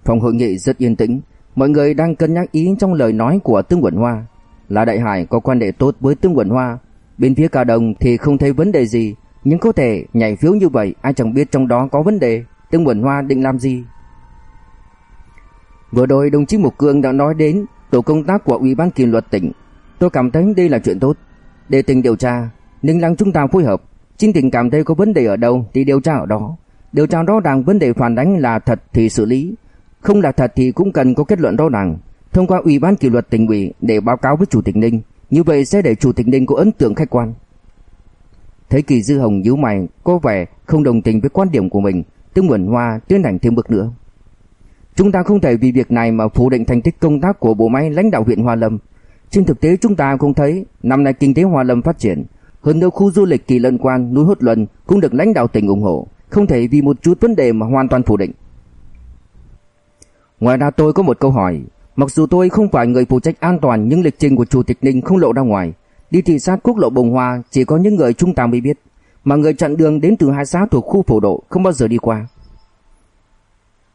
Phòng hội nghị rất yên tĩnh, mọi người đang cân nhắc ý trong lời nói của Tương Quẩn Hoa. Là Đại Hải có quan hệ tốt với Tương Quẩn Hoa, bên phía Cao Đồng thì không thấy vấn đề gì, nhưng có thể nhảy phiếu như vậy ai chẳng biết trong đó có vấn đề, Tương Quẩn Hoa định làm gì. Vừa rồi đồng chí Mục Cương đã nói đến tổ công tác của Ủy ban kỷ luật tỉnh, tôi cảm thấy đây là chuyện tốt. Để tỉnh điều tra, Ninh Lăng chúng ta phối hợp, chính tình cảm thấy có vấn đề ở đâu thì điều tra ở đó. Điều tra rõ ràng vấn đề phản ánh là thật thì xử lý, không là thật thì cũng cần có kết luận rõ ràng, thông qua Ủy ban kỷ luật tỉnh ủy để báo cáo với chủ tịch Ninh, như vậy sẽ để chủ tịch Ninh có ấn tượng khách quan. Thấy Kỳ Dư Hồng nhíu mày, có vẻ không đồng tình với quan điểm của mình, Tương Quẩn Hoa tiến hành thêm bước nữa. Chúng ta không thể vì việc này mà phủ định thành tích công tác của bộ máy lãnh đạo huyện Hoa Lâm. Trên thực tế chúng ta cũng thấy năm nay kinh tế Hoa Lâm phát triển, hơn nữa khu du lịch Kỳ Lân Quan, núi Hốt Luân cũng được lãnh đạo tỉnh ủng hộ, không thể vì một chút vấn đề mà hoàn toàn phủ định. Ngoài ra tôi có một câu hỏi, mặc dù tôi không phải người phụ trách an toàn nhưng lịch trình của chủ tịch Ninh không lộ ra ngoài, đi thị sát quốc lộ Bồng Hoa chỉ có những người trung tàng mới biết, mà người chặn đường đến từ hai xã thuộc khu phổ độ không bao giờ đi qua.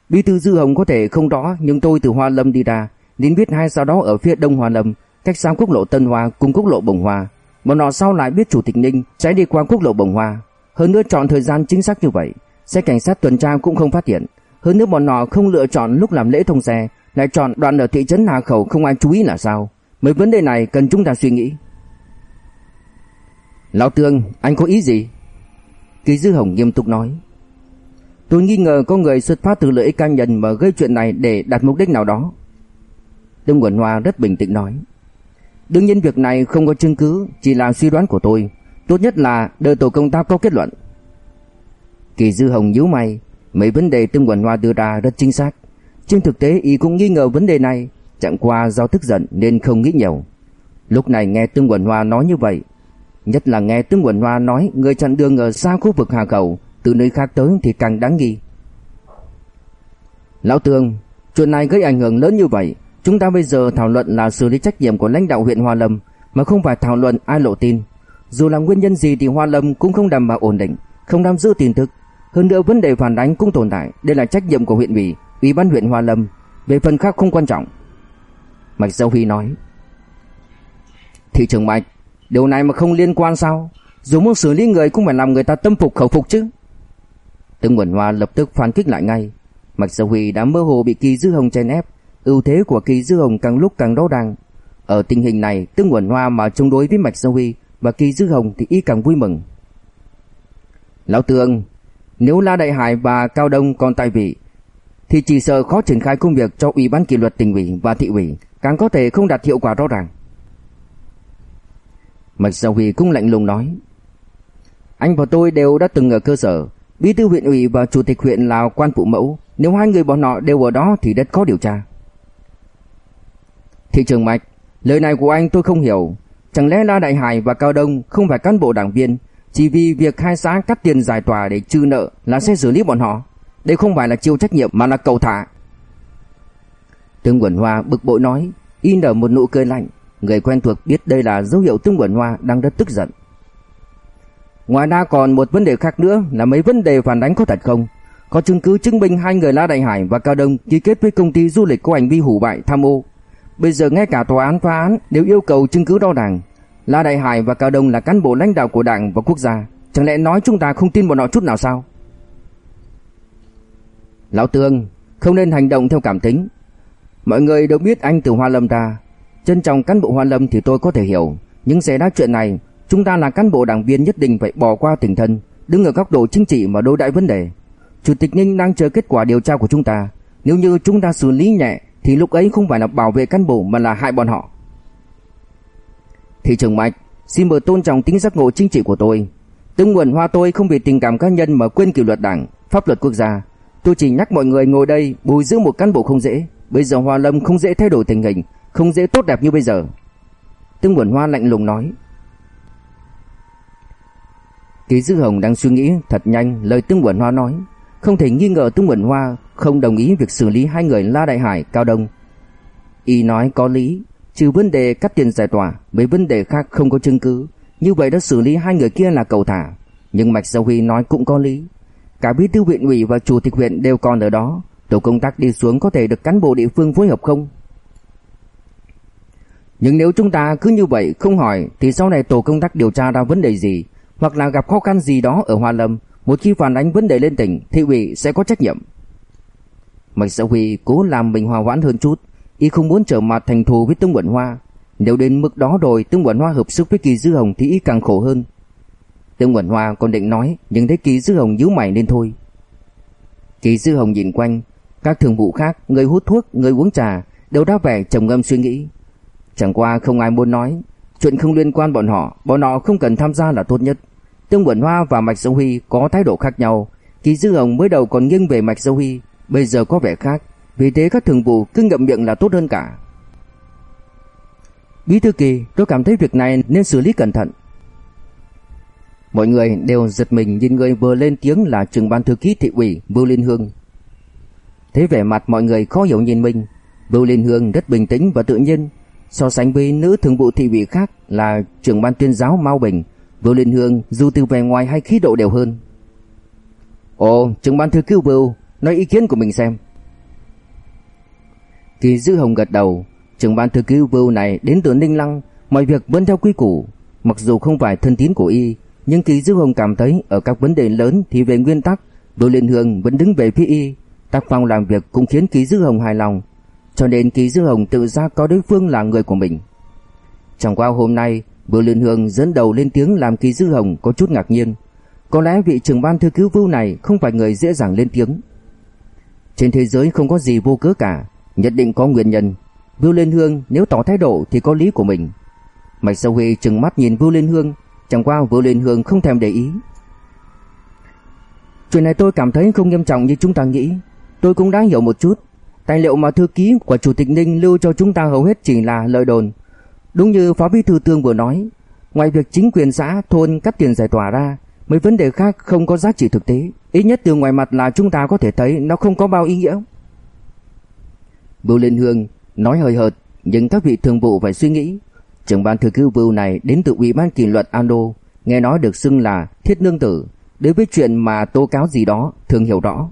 Bí thư Dư Hồng có thể không rõ nhưng tôi từ Hoa Lâm đi ra, đến biết hai xã đó ở phía đông Hoa Lâm, cách xa quốc lộ Tân Hoa cùng quốc lộ Bồng Hoa. Bọn họ sau lại biết chủ tịch Ninh sẽ đi qua quốc lộ Bồng Hoa, hơn nữa chọn thời gian chính xác như vậy, xe cảnh sát tuần tra cũng không phát hiện. Hơn nữa bọn họ không lựa chọn lúc làm lễ thông xe, lại chọn đoạn ở thị trấn Hà Khẩu không ai chú ý là sao? Mấy vấn đề này cần chúng ta suy nghĩ. Lão Tương, anh có ý gì? Kỳ Dư Hồng nghiêm túc nói. Tôi nghi ngờ có người xuất phát từ lợi ích cá nhân mà gây chuyện này để đạt mục đích nào đó. Tương Quẩn Hoa rất bình tĩnh nói. Đương nhiên việc này không có chứng cứ, chỉ là suy đoán của tôi. Tốt nhất là đợi tổ công tác có kết luận. Kỳ Dư Hồng nhíu mày, mấy vấn đề Tương Quẩn Hoa đưa ra rất chính xác. Trên thực tế y cũng nghi ngờ vấn đề này, chẳng qua do tức giận nên không nghĩ nhiều. Lúc này nghe Tương Quẩn Hoa nói như vậy, nhất là nghe Tương Quẩn Hoa nói người chặn đường ở xa khu vực Hà Cầu từ nơi khác tới thì càng đáng nghi. Lão Tương, chuyện này gây ảnh hưởng lớn như vậy, chúng ta bây giờ thảo luận là xử lý trách nhiệm của lãnh đạo huyện Hoa Lâm, mà không phải thảo luận ai lộ tin. Dù là nguyên nhân gì thì Hoa Lâm cũng không đảm bảo ổn định, không nắm giữ tin tức. Hơn nữa vấn đề phản ánh cũng tồn tại, đây là trách nhiệm của huyện ủy, ủy ban huyện Hoa Lâm, về phần khác không quan trọng. Mạch Giao Huy nói. Thị trưởng Mạch, điều này mà không liên quan sao? Dù muốn xử lý người cũng phải làm người ta tâm phục khẩu phục chứ. Tương Quẩn Hoa lập tức phản kích lại ngay. Mạch Giao Huy đã mơ hồ bị Kỳ Dư Hồng chèn ép, ưu thế của Kỳ Dư Hồng càng lúc càng rõ ràng. Ở tình hình này, Tương quần Hoa mà chống đối với Mạch Sơ Huy và Kỳ Dư Hồng thì y càng vui mừng. Lão Tương, nếu La Đại Hải và Cao Đông còn tại vị thì chỉ sợ khó triển khai công việc cho Ủy ban kỷ luật tỉnh ủy và thị ủy, càng có thể không đạt hiệu quả rõ ràng. Mạch Sơ Huy cũng lạnh lùng nói: "Anh và tôi đều đã từng ở cơ sở, Bí thư huyện ủy và chủ tịch huyện là quan phụ mẫu, nếu hai người bọn họ đều ở đó thì rất khó điều tra. Thị trường Mạch, lời này của anh tôi không hiểu. Chẳng lẽ La Đại Hải và Cao Đông không phải cán bộ đảng viên, chỉ vì việc hai xã cắt tiền giải tòa để trừ nợ là sẽ xử lý bọn họ? Đây không phải là chịu trách nhiệm mà là cầu thả. Tương Quẩn Hoa bực bội nói, in nở một nụ cười lạnh, người quen thuộc biết đây là dấu hiệu Tương Quẩn Hoa đang rất tức giận. Ngoài ra còn một vấn đề khác nữa là mấy vấn đề phản ánh có thật không? Có chứng cứ chứng minh hai người La Đại Hải và Cao Đông ký kết với công ty du lịch có hành vi hủ bại tham ô. Bây giờ ngay cả tòa án phá án đều yêu cầu chứng cứ đo đảng. La Đại Hải và Cao Đông là cán bộ lãnh đạo của đảng và quốc gia, chẳng lẽ nói chúng ta không tin bọn họ chút nào sao? Lão Tương, không nên hành động theo cảm tính. Mọi người đều biết anh từ Hoa Lâm ra, trân trọng cán bộ Hoa Lâm thì tôi có thể hiểu, nhưng xảy ra chuyện này, chúng ta là cán bộ đảng viên nhất định phải bỏ qua tình thân, đứng ở góc độ chính trị mà đối đãi vấn đề. Chủ tịch Ninh đang chờ kết quả điều tra của chúng ta, nếu như chúng ta xử lý nhẹ thì lúc ấy không phải là bảo vệ cán bộ mà là hại bọn họ. Thị trưởng Mạch, xin mời tôn trọng tính giác ngộ chính trị của tôi. Tương nguồn hoa tôi không vì tình cảm cá nhân mà quên kỷ luật đảng, pháp luật quốc gia. Tôi chỉ nhắc mọi người ngồi đây bồi dưỡng một cán bộ không dễ. Bây giờ Hoa Lâm không dễ thay đổi tình hình, không dễ tốt đẹp như bây giờ. Tương nguồn Hoa lạnh lùng nói. Ký Dư Hồng đang suy nghĩ thật nhanh lời Tương Quẩn Hoa nói. Không thể nghi ngờ Tung Quẩn Hoa không đồng ý việc xử lý hai người La Đại Hải, Cao Đông. Y nói có lý, trừ vấn đề cắt tiền giải tỏa, mấy vấn đề khác không có chứng cứ. Như vậy đã xử lý hai người kia là cầu thả. Nhưng Mạch Giao Huy nói cũng có lý. Cả bí thư huyện ủy và chủ tịch huyện đều còn ở đó. Tổ công tác đi xuống có thể được cán bộ địa phương phối hợp không? Nhưng nếu chúng ta cứ như vậy không hỏi thì sau này tổ công tác điều tra ra vấn đề gì hoặc là gặp khó khăn gì đó ở Hoa Lâm, một khi phản ánh vấn đề lên tỉnh, thị ủy sẽ có trách nhiệm. Mạch Xã Huy cố làm mình hòa hoãn hơn chút, y không muốn trở mặt thành thù với Tương Quẩn Hoa. Nếu đến mức đó rồi Tương Quẩn Hoa hợp sức với Kỳ Dư Hồng thì y càng khổ hơn. Tương Quẩn Hoa còn định nói, nhưng thấy Kỳ Dư Hồng nhíu mày nên thôi. Kỳ Dư Hồng nhìn quanh, các thường vụ khác, người hút thuốc, người uống trà, đều đã vẻ trầm ngâm suy nghĩ. Chẳng qua không ai muốn nói, chuyện không liên quan bọn họ, bọn họ không cần tham gia là tốt nhất. Tương Quẩn Hoa và Mạch Dâu Huy có thái độ khác nhau, Kỳ Dư Hồng mới đầu còn nghiêng về Mạch Dâu Huy, bây giờ có vẻ khác, vì thế các thường vụ cứ ngậm miệng là tốt hơn cả. Bí thư Kỳ, tôi cảm thấy việc này nên xử lý cẩn thận. Mọi người đều giật mình nhìn người vừa lên tiếng là trưởng ban thư ký thị ủy Bưu Liên Hương. Thấy vẻ mặt mọi người khó hiểu nhìn mình, Bưu Liên Hương rất bình tĩnh và tự nhiên, so sánh với nữ thường vụ thị ủy khác là trưởng ban tuyên giáo Mao Bình, vô Liên Hương dù từ vẻ ngoài hay khí độ đều hơn. Ồ, trưởng ban thư ký vô nói ý kiến của mình xem. Kỳ Dư Hồng gật đầu, trưởng ban thư ký vô này đến từ Ninh Lăng, mọi việc vẫn theo quy củ, mặc dù không phải thân tín của y, nhưng Kỳ Dư Hồng cảm thấy ở các vấn đề lớn thì về nguyên tắc, Vô Liên Hương vẫn đứng về phía y, tác phong làm việc cũng khiến Kỳ Dư Hồng hài lòng, cho nên Kỳ Dư Hồng tự ra có đối phương là người của mình. Chẳng qua hôm nay, Bưu Liên Hương dẫn đầu lên tiếng làm Kỳ Dư Hồng có chút ngạc nhiên. Có lẽ vị trưởng ban thư ký Vưu này không phải người dễ dàng lên tiếng. Trên thế giới không có gì vô cớ cả, nhất định có nguyên nhân. Vưu Liên Hương nếu tỏ thái độ thì có lý của mình. Mạch Sâu Huy trừng mắt nhìn Vưu Liên Hương, chẳng qua Vưu Liên Hương không thèm để ý. Chuyện này tôi cảm thấy không nghiêm trọng như chúng ta nghĩ. Tôi cũng đã hiểu một chút. Tài liệu mà thư ký của Chủ tịch Ninh lưu cho chúng ta hầu hết chỉ là lời đồn. Đúng như Phó Bí Thư Tương vừa nói, ngoài việc chính quyền xã, thôn cắt tiền giải tỏa ra, mấy vấn đề khác không có giá trị thực tế. Ít nhất từ ngoài mặt là chúng ta có thể thấy nó không có bao ý nghĩa. Bưu Liên Hương nói hơi hợt, nhưng các vị thường vụ phải suy nghĩ. Trưởng ban thư ký Bưu này đến từ Ủy ban kỷ luật Ando, nghe nói được xưng là thiết nương tử, đối với chuyện mà tố cáo gì đó thường hiểu rõ.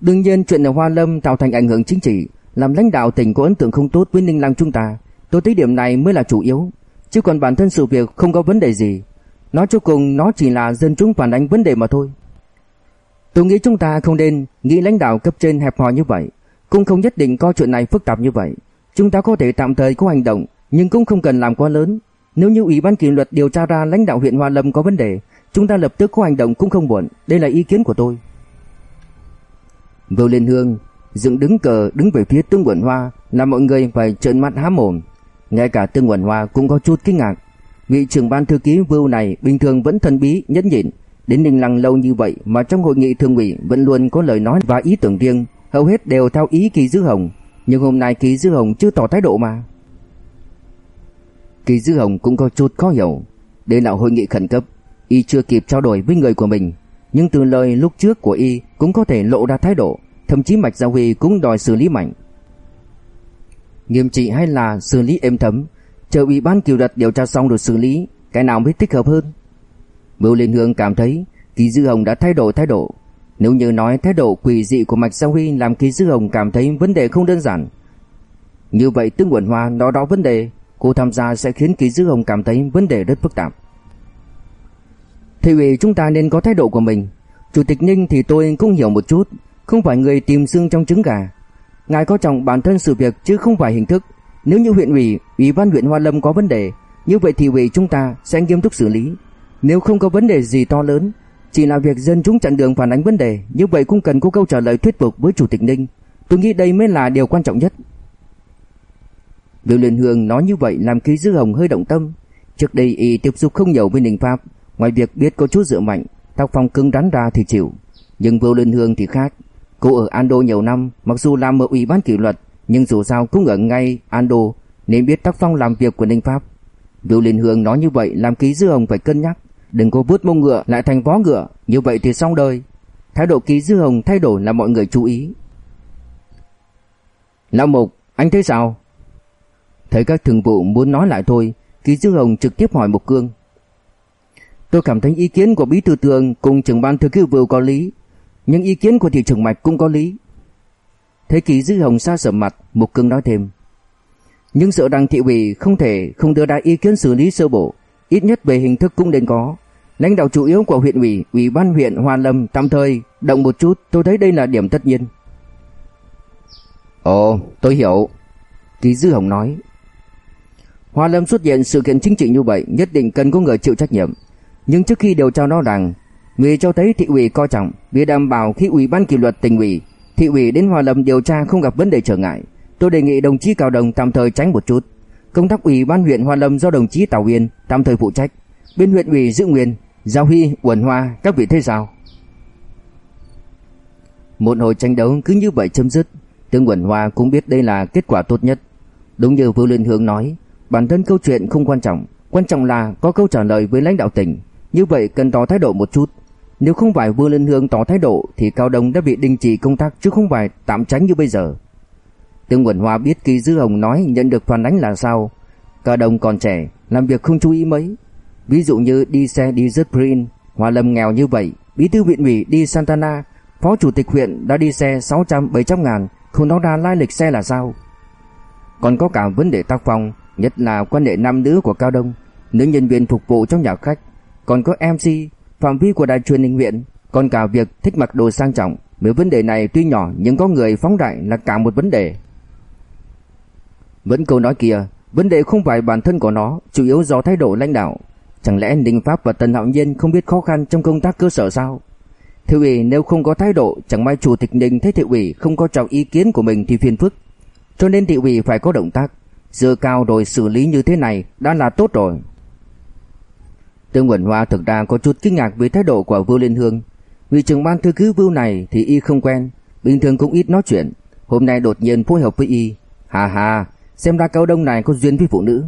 Đương nhiên chuyện ở Hoa Lâm tạo thành ảnh hưởng chính trị, làm lãnh đạo tỉnh có ấn tượng không tốt với Ninh Lăng chúng ta. Tôi thấy điểm này mới là chủ yếu, chứ còn bản thân sự việc không có vấn đề gì. Nói cho cùng nó chỉ là dân chúng phản ánh vấn đề mà thôi. Tôi nghĩ chúng ta không nên nghĩ lãnh đạo cấp trên hẹp hòi như vậy, cũng không nhất định coi chuyện này phức tạp như vậy. Chúng ta có thể tạm thời có hành động, nhưng cũng không cần làm quá lớn. Nếu như Ủy ban kỷ luật điều tra ra lãnh đạo huyện Hoa Lâm có vấn đề, chúng ta lập tức có hành động cũng không muộn. Đây là ý kiến của tôi. Vô Liên Hương dựng đứng cờ đứng về phía Tương quận Hoa, làm mọi người phải trợn mắt há mồm. Ngay cả Tương Quẩn Hoa cũng có chút kinh ngạc. Vị trưởng ban thư ký Vưu này bình thường vẫn thần bí, nhẫn nhịn, đến Ninh Lăng lâu như vậy mà trong hội nghị thường ủy vẫn luôn có lời nói và ý tưởng riêng, hầu hết đều theo ý Kỳ Dư Hồng, nhưng hôm nay Kỳ Dư Hồng chưa tỏ thái độ mà. Kỳ Dư Hồng cũng có chút khó hiểu. Đây là hội nghị khẩn cấp, y chưa kịp trao đổi với người của mình, nhưng từ lời lúc trước của y cũng có thể lộ ra thái độ, thậm chí Mạch Gia Huy cũng đòi xử lý mạnh. Nghiêm trị hay là xử lý êm thấm, chờ ủy ban kiều đặt điều tra xong rồi xử lý, cái nào mới thích hợp hơn? Mưu Liên Hương cảm thấy Kỳ Dư Hồng đã thay đổi thái độ. Nếu như nói thái độ quỷ dị của Mạch Gia Huy làm Kỳ Dư Hồng cảm thấy vấn đề không đơn giản. Như vậy Tương Quẩn Hoa nó đó vấn đề, cô tham gia sẽ khiến Kỳ Dư Hồng cảm thấy vấn đề rất phức tạp. Thị ủy chúng ta nên có thái độ của mình. Chủ tịch Ninh thì tôi cũng hiểu một chút, không phải người tìm xương trong trứng gà. Ngài có trọng bản thân sự việc chứ không phải hình thức. Nếu như huyện ủy, ủy ban huyện Hoa Lâm có vấn đề, như vậy thì ủy chúng ta sẽ nghiêm túc xử lý. Nếu không có vấn đề gì to lớn, chỉ là việc dân chúng chặn đường phản ánh vấn đề, như vậy cũng cần có câu trả lời thuyết phục với chủ tịch Ninh. Tôi nghĩ đây mới là điều quan trọng nhất. Biểu Liên Hương nói như vậy làm Ký Dư Hồng hơi động tâm. Trước đây y tiếp xúc không nhiều với Ninh Pháp, ngoài việc biết có chút dựa mạnh, tác phong cứng rắn ra thì chịu. Nhưng Vô Liên Hương thì khác. Cô ở Ando nhiều năm, mặc dù làm ở ủy ban kỷ luật, nhưng dù sao cũng ở ngay Ando nên biết tác phong làm việc của Ninh Pháp. Vô Liên Hương nói như vậy làm Ký Dư Hồng phải cân nhắc. Đừng có vuốt mông ngựa lại thành vó ngựa, như vậy thì xong đời. Thái độ Ký Dư Hồng thay đổi là mọi người chú ý. Lão Mục, anh thấy sao? Thấy các thường vụ muốn nói lại thôi, Ký Dư Hồng trực tiếp hỏi Mục Cương. Tôi cảm thấy ý kiến của Bí thư Tường cùng trưởng ban thư ký vừa có lý, nhưng ý kiến của thị trưởng Mạch cũng có lý. Thấy Ký Dư Hồng xa sầm mặt, Mục Cương nói thêm. Nhưng sợ rằng thị ủy không thể không đưa ra ý kiến xử lý sơ bộ, ít nhất về hình thức cũng nên có. Lãnh đạo chủ yếu của huyện ủy, ủy ban huyện Hoa Lâm tạm thời động một chút, tôi thấy đây là điểm tất nhiên. Ồ, tôi hiểu. Ký Dư Hồng nói. Hoa Lâm xuất hiện sự kiện chính trị như vậy, nhất định cần có người chịu trách nhiệm. Nhưng trước khi điều tra nó rằng, người cho thấy thị ủy coi trọng, vì đảm bảo khi ủy ban kỷ luật tỉnh ủy, thị ủy đến hòa Lâm điều tra không gặp vấn đề trở ngại. Tôi đề nghị đồng chí Cao Đồng tạm thời tránh một chút. Công tác ủy ban huyện Hoa Lâm do đồng chí Tào Uyên tạm thời phụ trách. Bên huyện ủy giữ nguyên, Giao Huy, Uẩn Hoa, các vị thế sao? Một hồi tranh đấu cứ như vậy chấm dứt. Tướng Uẩn Hoa cũng biết đây là kết quả tốt nhất. Đúng như Vương Liên Hướng nói, bản thân câu chuyện không quan trọng, quan trọng là có câu trả lời với lãnh đạo tỉnh. Như vậy cần tỏ thái độ một chút. Nếu không phải Vương Liên Hương tỏ thái độ thì Cao Đông đã bị đình chỉ công tác chứ không phải tạm tránh như bây giờ. Tương Quẩn Hoa biết Kỳ Dư Hồng nói nhận được phản ánh là sao. Cao Đông còn trẻ, làm việc không chú ý mấy. Ví dụ như đi xe đi rất green, Hoa Lâm nghèo như vậy, bí thư huyện ủy đi Santana, phó chủ tịch huyện đã đi xe 600-700 ngàn, không nói ra lai lịch xe là sao. Còn có cả vấn đề tác phong, nhất là quan hệ nam nữ của Cao Đông, nữ nhân viên phục vụ trong nhà khách, còn có MC, phạm vi của đài truyền hình huyện, còn cả việc thích mặc đồ sang trọng. Mấy vấn đề này tuy nhỏ nhưng có người phóng đại là cả một vấn đề. Vẫn câu nói kia, vấn đề không phải bản thân của nó, chủ yếu do thái độ lãnh đạo. Chẳng lẽ Ninh Pháp và Tần Hạo Nhiên không biết khó khăn trong công tác cơ sở sao? Thị ủy nếu không có thái độ, chẳng may chủ tịch Ninh thấy thị ủy không có trọng ý kiến của mình thì phiền phức. Cho nên thị ủy phải có động tác, dơ cao rồi xử lý như thế này đã là tốt rồi. Tương Quẩn Hoa thực ra có chút kinh ngạc với thái độ của Vưu Liên Hương. Vì trưởng ban thư ký Vưu này thì y không quen, bình thường cũng ít nói chuyện. Hôm nay đột nhiên phối hợp với y. Hà hà, xem ra cao đông này có duyên với phụ nữ.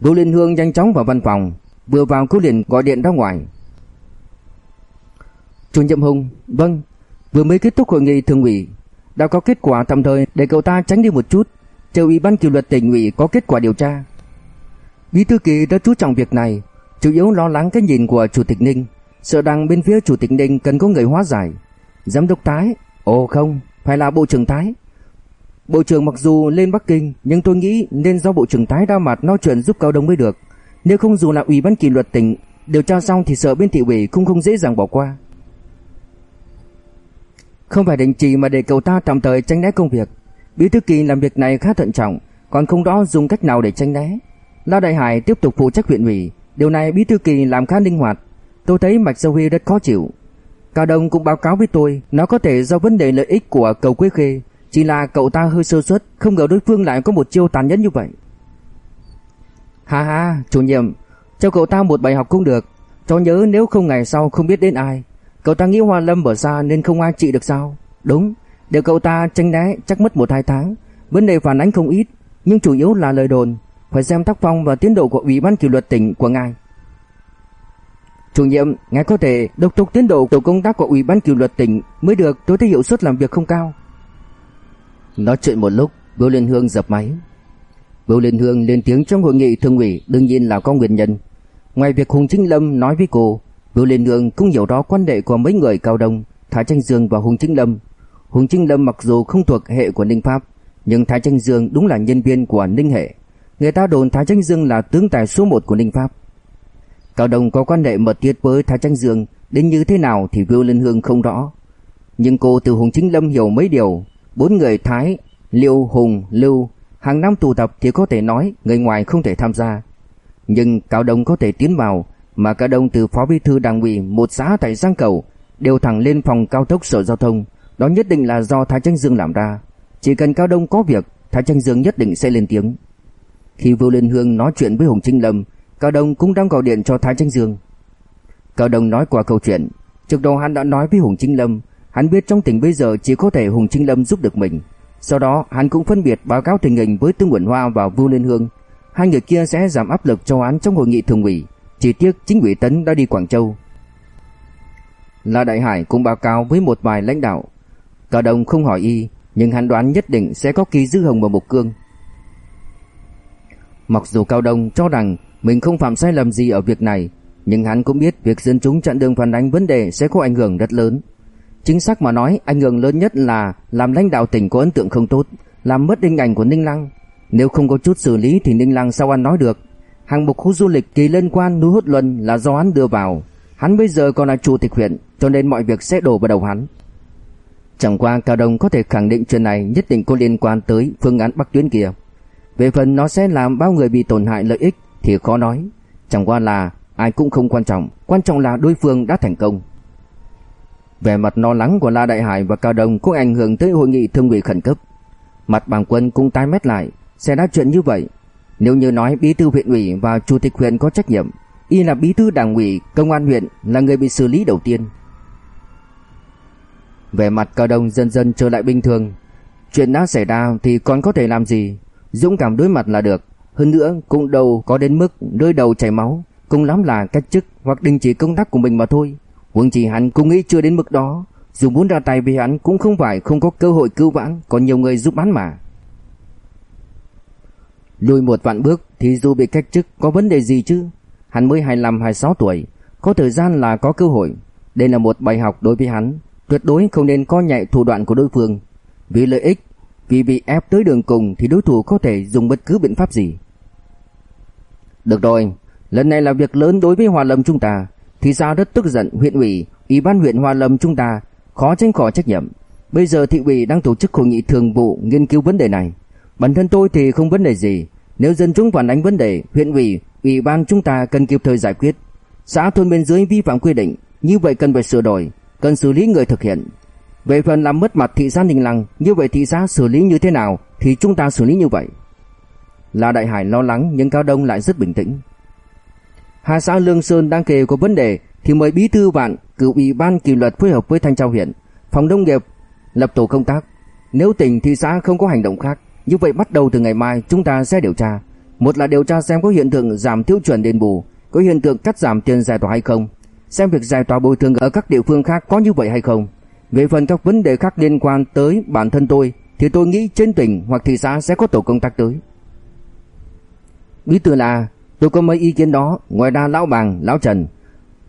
Vưu Liên Hương nhanh chóng vào văn phòng, vừa vào cứ liền gọi điện ra ngoài. Chủ nhiệm Hùng, vâng, vừa mới kết thúc hội nghị thường ủy, đã có kết quả tạm thời để cậu ta tránh đi một chút, chờ ủy ban kỷ luật tỉnh ủy có kết quả điều tra. Bí thư kỳ đã chú trọng việc này, chủ yếu lo lắng cái nhìn của chủ tịch Ninh, sợ rằng bên phía chủ tịch Ninh cần có người hóa giải. Giám đốc Thái, ồ không, phải là bộ trưởng Thái. Bộ trưởng mặc dù lên Bắc Kinh, nhưng tôi nghĩ nên do bộ trưởng Thái ra mặt nói chuyện giúp Cao Đông mới được. Nếu không dù là ủy ban kỷ luật tỉnh điều tra xong thì sợ bên thị ủy cũng không dễ dàng bỏ qua. Không phải định chỉ mà để cậu ta tạm thời tránh né công việc. Bí thư kỳ làm việc này khá thận trọng, còn không rõ dùng cách nào để tránh né. La Đại Hải tiếp tục phụ trách huyện ủy, điều này bí thư kỳ làm khá linh hoạt. Tôi thấy Mạch Sơ Huy rất khó chịu. Cao Đông cũng báo cáo với tôi, nó có thể do vấn đề lợi ích của cầu Quế Khê, chỉ là cậu ta hơi sơ suất, không ngờ đối phương lại có một chiêu tàn nhẫn như vậy. Ha ha, chủ nhiệm, cho cậu ta một bài học cũng được, cho nhớ nếu không ngày sau không biết đến ai. Cậu ta nghĩ Hoa Lâm ở xa nên không ai trị được sao? Đúng, để cậu ta tranh né chắc mất một hai tháng, vấn đề phản ánh không ít, nhưng chủ yếu là lời đồn, phải xem tác phong và tiến độ của Ủy ban kỷ luật tỉnh của ngài. Chủ nhiệm, ngài có thể đốc thúc tiến độ tổ công tác của Ủy ban kỷ luật tỉnh mới được, tối thiểu hiệu suất làm việc không cao. Nói chuyện một lúc, bưu Liên Hương dập máy. bưu Liên Hương lên tiếng trong hội nghị thường ủy đương nhiên là có nguyên nhân. Ngoài việc Hùng Chính Lâm nói với cô, bưu Liên Hương cũng hiểu rõ quan hệ của mấy người cao đông, Thái Tranh Dương và Hùng Chính Lâm. Hùng Chính Lâm mặc dù không thuộc hệ của Ninh Pháp, nhưng Thái Tranh Dương đúng là nhân viên của Ninh hệ. Người ta đồn Thái Tranh Dương là tướng tài số 1 của Ninh Pháp. Cao Đông có quan hệ mật thiết với Thái Tranh Dương, đến như thế nào thì vưu Liên Hương không rõ. Nhưng cô từ Hùng Chính Lâm hiểu mấy điều, bốn người Thái, Liêu, Hùng, Lưu hàng năm tụ tập thì có thể nói người ngoài không thể tham gia. Nhưng Cao Đông có thể tiến vào, mà Cao Đông từ phó bí thư đảng ủy một xã tại Giang Cầu đều thẳng lên phòng cao tốc sở giao thông, đó nhất định là do Thái Tranh Dương làm ra. Chỉ cần Cao Đông có việc, Thái Tranh Dương nhất định sẽ lên tiếng. Khi Vưu Liên Hương nói chuyện với Hùng Trinh Lâm, Cao Đông cũng đang gọi điện cho Thái Tranh Dương. Cao Đông nói qua câu chuyện, trước đó hắn đã nói với Hùng Trinh Lâm, hắn biết trong tỉnh bây giờ chỉ có thể Hùng Trinh Lâm giúp được mình. Sau đó hắn cũng phân biệt báo cáo tình hình với Tương Quẩn Hoa và Vưu Liên Hương. Hai người kia sẽ giảm áp lực cho hắn trong hội nghị thường ủy. Chỉ tiếc chính ủy Tấn đã đi Quảng Châu. La Đại Hải cũng báo cáo với một vài lãnh đạo. Cao Đông không hỏi y, nhưng hắn đoán nhất định sẽ có kỳ dư hồng và mục cương. Mặc dù Cao Đông cho rằng mình không phạm sai lầm gì ở việc này, nhưng hắn cũng biết việc dân chúng chặn đường phản ánh vấn đề sẽ có ảnh hưởng rất lớn. Chính xác mà nói, ảnh hưởng lớn nhất là làm lãnh đạo tỉnh có ấn tượng không tốt, làm mất hình ảnh của Ninh Lăng. Nếu không có chút xử lý thì Ninh Lăng sao ăn nói được. Hàng mục khu du lịch kỳ liên quan núi Hốt Luân là do hắn đưa vào. Hắn bây giờ còn là chủ tịch huyện, cho nên mọi việc sẽ đổ vào đầu hắn. Chẳng qua Cao Đông có thể khẳng định chuyện này nhất định có liên quan tới phương án bắc tuyến kia. Về phần nó sẽ làm bao người bị tổn hại lợi ích thì khó nói. Chẳng qua là ai cũng không quan trọng, quan trọng là đối phương đã thành công. Vẻ mặt lo lắng của La Đại Hải và Cao Đông cũng ảnh hưởng tới hội nghị thương ủy khẩn cấp. Mặt bàng quân cũng tái mét lại, sẽ đã chuyện như vậy. Nếu như nói bí thư huyện ủy và chủ tịch huyện có trách nhiệm, y là bí thư đảng ủy, công an huyện là người bị xử lý đầu tiên. Vẻ mặt Cao Đông dần dần trở lại bình thường. Chuyện đã xảy ra thì còn có thể làm gì? Dũng cảm đối mặt là được. Hơn nữa cũng đâu có đến mức rơi đầu chảy máu, cũng lắm là cách chức hoặc đình chỉ công tác của mình mà thôi. Quân chỉ hắn cũng nghĩ chưa đến mức đó, dù muốn ra tay với hắn cũng không phải không có cơ hội cứu vãn, có nhiều người giúp hắn mà. Lùi một vạn bước thì dù bị cách chức có vấn đề gì chứ? Hắn mới 25-26 tuổi, có thời gian là có cơ hội. Đây là một bài học đối với hắn, tuyệt đối không nên coi nhẹ thủ đoạn của đối phương. Vì lợi ích, vì bị ép tới đường cùng thì đối thủ có thể dùng bất cứ biện pháp gì. Được rồi, lần này là việc lớn đối với Hòa Lâm chúng ta, thì sao rất tức giận huyện ủy, ủy ban huyện hòa Lâm chúng ta khó tránh khỏi trách nhiệm. Bây giờ thị ủy đang tổ chức hội nghị thường vụ nghiên cứu vấn đề này. Bản thân tôi thì không vấn đề gì, nếu dân chúng phản ánh vấn đề, huyện ủy, ủy ban chúng ta cần kịp thời giải quyết. Xã thôn bên dưới vi phạm quy định, như vậy cần phải sửa đổi, cần xử lý người thực hiện. Về phần làm mất mặt thị xã Ninh Lăng, như vậy thị xã xử lý như thế nào thì chúng ta xử lý như vậy. La Đại Hải lo lắng nhưng Cao Đông lại rất bình tĩnh. Hai xã Lương Sơn đang kề có vấn đề thì mời bí thư vạn cử ủy ban kỷ luật phối hợp với thanh tra huyện, phòng nông nghiệp lập tổ công tác. Nếu tỉnh thị xã không có hành động khác, như vậy bắt đầu từ ngày mai chúng ta sẽ điều tra. Một là điều tra xem có hiện tượng giảm tiêu chuẩn đền bù, có hiện tượng cắt giảm tiền giải tỏa hay không, xem việc giải tỏa bồi thường ở các địa phương khác có như vậy hay không. Về phần các vấn đề khác liên quan tới bản thân tôi thì tôi nghĩ trên tỉnh hoặc thị xã sẽ có tổ công tác tới. Bí thư là Tôi có mấy ý kiến đó, ngoài ra lão bàng, lão Trần.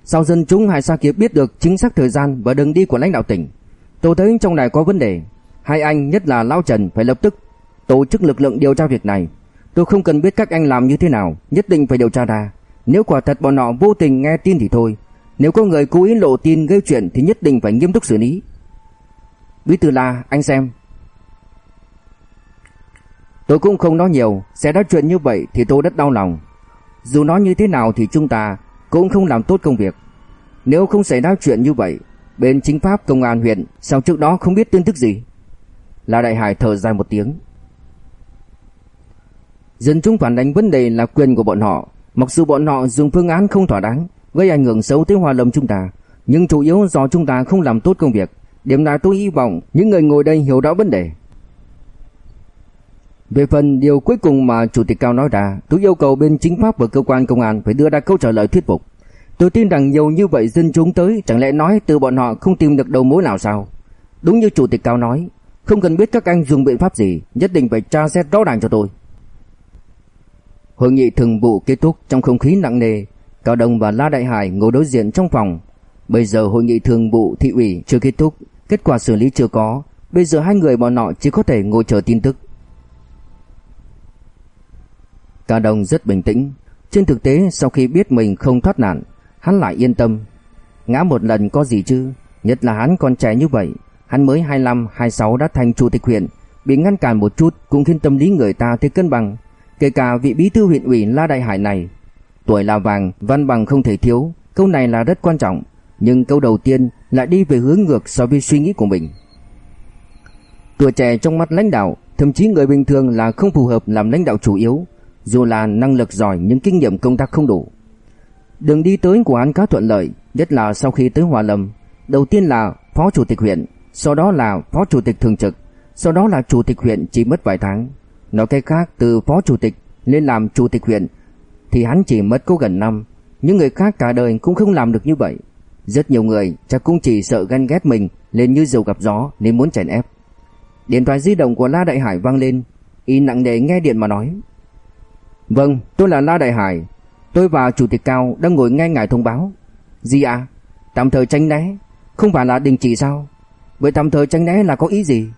Sau dân chúng hay sa kia biết được chính xác thời gian và đường đi của lãnh đạo tỉnh. Tôi thấy trong này có vấn đề. Hai anh nhất là lão Trần phải lập tức tổ chức lực lượng điều tra việc này. Tôi không cần biết các anh làm như thế nào, nhất định phải điều tra ra. Nếu quả thật bọn họ vô tình nghe tin thì thôi. Nếu có người cố ý lộ tin gây chuyện thì nhất định phải nghiêm túc xử lý. Bí thư La, anh xem. Tôi cũng không nói nhiều, sẽ nói chuyện như vậy thì tôi rất đau lòng. Dù nói như thế nào thì chúng ta cũng không làm tốt công việc. Nếu không xảy ra chuyện như vậy, bên chính pháp công an huyện sao trước đó không biết tin tức gì? La Đại Hải thở dài một tiếng. Dân chúng phản ánh vấn đề là quyền của bọn họ, mặc dù bọn họ dùng phương án không thỏa đáng, gây ảnh hưởng xấu tới hòa lâm chúng ta, nhưng chủ yếu do chúng ta không làm tốt công việc. Điểm này tôi hy vọng những người ngồi đây hiểu rõ vấn đề. Về phần điều cuối cùng mà Chủ tịch Cao nói ra, tôi yêu cầu bên chính pháp và cơ quan công an phải đưa ra câu trả lời thuyết phục. Tôi tin rằng nhiều như vậy dân chúng tới, chẳng lẽ nói từ bọn họ không tìm được đầu mối nào sao? Đúng như Chủ tịch Cao nói, không cần biết các anh dùng biện pháp gì, nhất định phải tra xét rõ ràng cho tôi. Hội nghị thường vụ kết thúc trong không khí nặng nề, Cao Đông và La Đại Hải ngồi đối diện trong phòng. Bây giờ hội nghị thường vụ thị ủy chưa kết thúc, kết quả xử lý chưa có, bây giờ hai người bọn họ chỉ có thể ngồi chờ tin tức. Cả đồng rất bình tĩnh, trên thực tế sau khi biết mình không thoát nạn, hắn lại yên tâm. Ngã một lần có gì chứ, nhất là hắn còn trẻ như vậy, hắn mới 25, 26 đã thành chủ tịch huyện, bị ngăn cản một chút cũng khiến tâm lý người ta thấy cân bằng. Kể cả vị bí thư huyện ủy La Đại Hải này, tuổi là vàng, văn bằng không thể thiếu, câu này là rất quan trọng, nhưng câu đầu tiên lại đi về hướng ngược so với suy nghĩ của mình. Tuổi trẻ trong mắt lãnh đạo, thậm chí người bình thường là không phù hợp làm lãnh đạo chủ yếu, dù là năng lực giỏi nhưng kinh nghiệm công tác không đủ. Đường đi tới của hắn khá thuận lợi, nhất là sau khi tới Hòa Lâm, đầu tiên là phó chủ tịch huyện, sau đó là phó chủ tịch thường trực, sau đó là chủ tịch huyện chỉ mất vài tháng. Nói cách khác từ phó chủ tịch lên làm chủ tịch huyện thì hắn chỉ mất có gần năm, những người khác cả đời cũng không làm được như vậy. Rất nhiều người chắc cũng chỉ sợ ganh ghét mình lên như dầu gặp gió nên muốn chèn ép. Điện thoại di động của La Đại Hải vang lên, y nặng nề nghe điện mà nói: "Vâng, tôi là La Đại Hải, tôi và chủ tịch Cao đang ngồi nghe ngài thông báo." "Gì ạ? À? Tạm thời tránh né, không phải là đình chỉ sao? Vậy tạm thời tránh né là có ý gì?"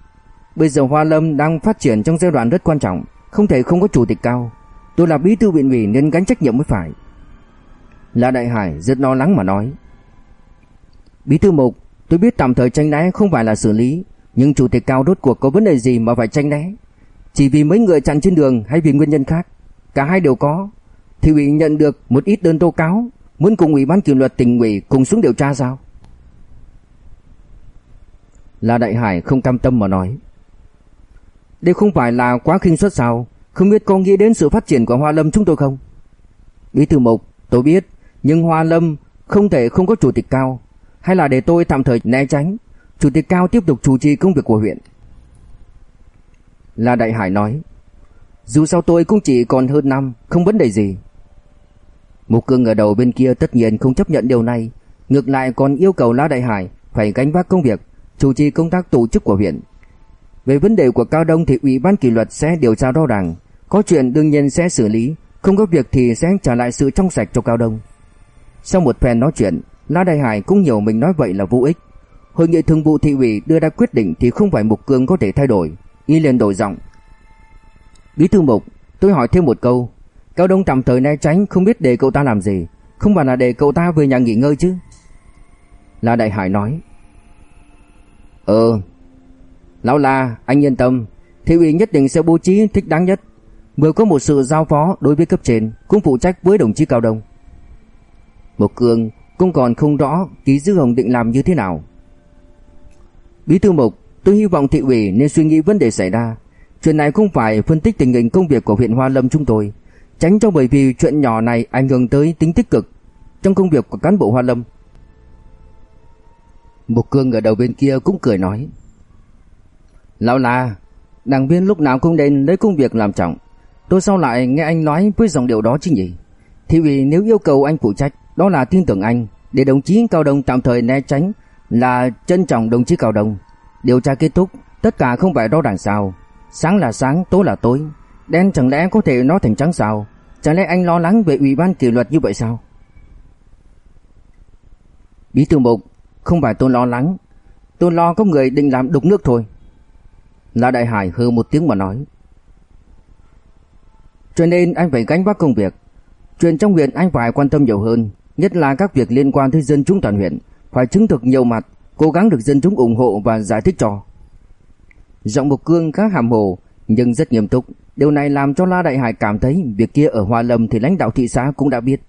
Bây giờ Hoa Lâm đang phát triển trong giai đoạn rất quan trọng, không thể không có chủ tịch cao. Tôi là bí thư viện ủy nên gánh trách nhiệm mới phải. La Đại Hải rất lo lắng mà nói. Bí thư Mục, tôi biết tạm thời tranh né không phải là xử lý, nhưng chủ tịch cao rốt cuộc có vấn đề gì mà phải tranh né? Chỉ vì mấy người chặn trên đường hay vì nguyên nhân khác? Cả hai đều có. Thì ủy nhận được một ít đơn tố cáo, muốn cùng ủy ban kỷ luật tỉnh ủy cùng xuống điều tra sao? La Đại Hải không cam tâm mà nói. Đây không phải là quá khinh suất sao? Không biết có nghĩ đến sự phát triển của Hoa Lâm chúng tôi không? Bí thư Mục, tôi biết, nhưng Hoa Lâm không thể không có chủ tịch cao, hay là để tôi tạm thời né tránh, chủ tịch cao tiếp tục chủ trì công việc của huyện. La Đại Hải nói, dù sao tôi cũng chỉ còn hơn năm, không vấn đề gì. Mục Cương ở đầu bên kia tất nhiên không chấp nhận điều này, ngược lại còn yêu cầu La Đại Hải phải gánh vác công việc, chủ trì công tác tổ chức của huyện. Về vấn đề của Cao Đông thì Ủy ban kỷ luật sẽ điều tra rõ ràng, có chuyện đương nhiên sẽ xử lý, không có việc thì sẽ trả lại sự trong sạch cho Cao Đông. Sau một phen nói chuyện, La Đại Hải cũng hiểu mình nói vậy là vô ích. Hội nghị thường vụ thị ủy đưa ra quyết định thì không phải Mục Cương có thể thay đổi, y liền đổi giọng. Bí thư Mục, tôi hỏi thêm một câu, Cao Đông tạm thời né tránh không biết để cậu ta làm gì, không phải là để cậu ta về nhà nghỉ ngơi chứ? La Đại Hải nói. Ờ, Lão La, anh yên tâm, thị ủy nhất định sẽ bố trí thích đáng nhất. Vừa có một sự giao phó đối với cấp trên, cũng phụ trách với đồng chí Cao Đông. Mục Cương cũng còn không rõ ký dư hồng định làm như thế nào. Bí thư Mục, tôi hy vọng thị ủy nên suy nghĩ vấn đề xảy ra. Chuyện này không phải phân tích tình hình công việc của huyện Hoa Lâm chúng tôi, tránh cho bởi vì chuyện nhỏ này ảnh hưởng tới tính tích cực trong công việc của cán bộ Hoa Lâm. Mục cương ở đầu bên kia cũng cười nói. Lão La, đảng viên lúc nào cũng nên lấy công việc làm trọng. Tôi sao lại nghe anh nói với dòng điều đó chứ nhỉ? Thì vì nếu yêu cầu anh phụ trách, đó là tin tưởng anh, để đồng chí Cao Đông tạm thời né tránh là trân trọng đồng chí Cao Đông. Điều tra kết thúc, tất cả không phải rõ ràng sao. Sáng là sáng, tối là tối. Đen chẳng lẽ có thể nó thành trắng sao? Chẳng lẽ anh lo lắng về ủy ban kỷ luật như vậy sao? Bí thư mục, không phải tôi lo lắng. Tôi lo có người định làm đục nước thôi. La Đại Hải hừ một tiếng mà nói. Cho nên anh phải gánh vác công việc. Chuyện trong huyện anh phải quan tâm nhiều hơn, nhất là các việc liên quan tới dân chúng toàn huyện, phải chứng thực nhiều mặt, cố gắng được dân chúng ủng hộ và giải thích cho. Giọng Mục Cương khá hàm hồ nhưng rất nghiêm túc, điều này làm cho La Đại Hải cảm thấy việc kia ở Hoa Lâm thì lãnh đạo thị xã cũng đã biết.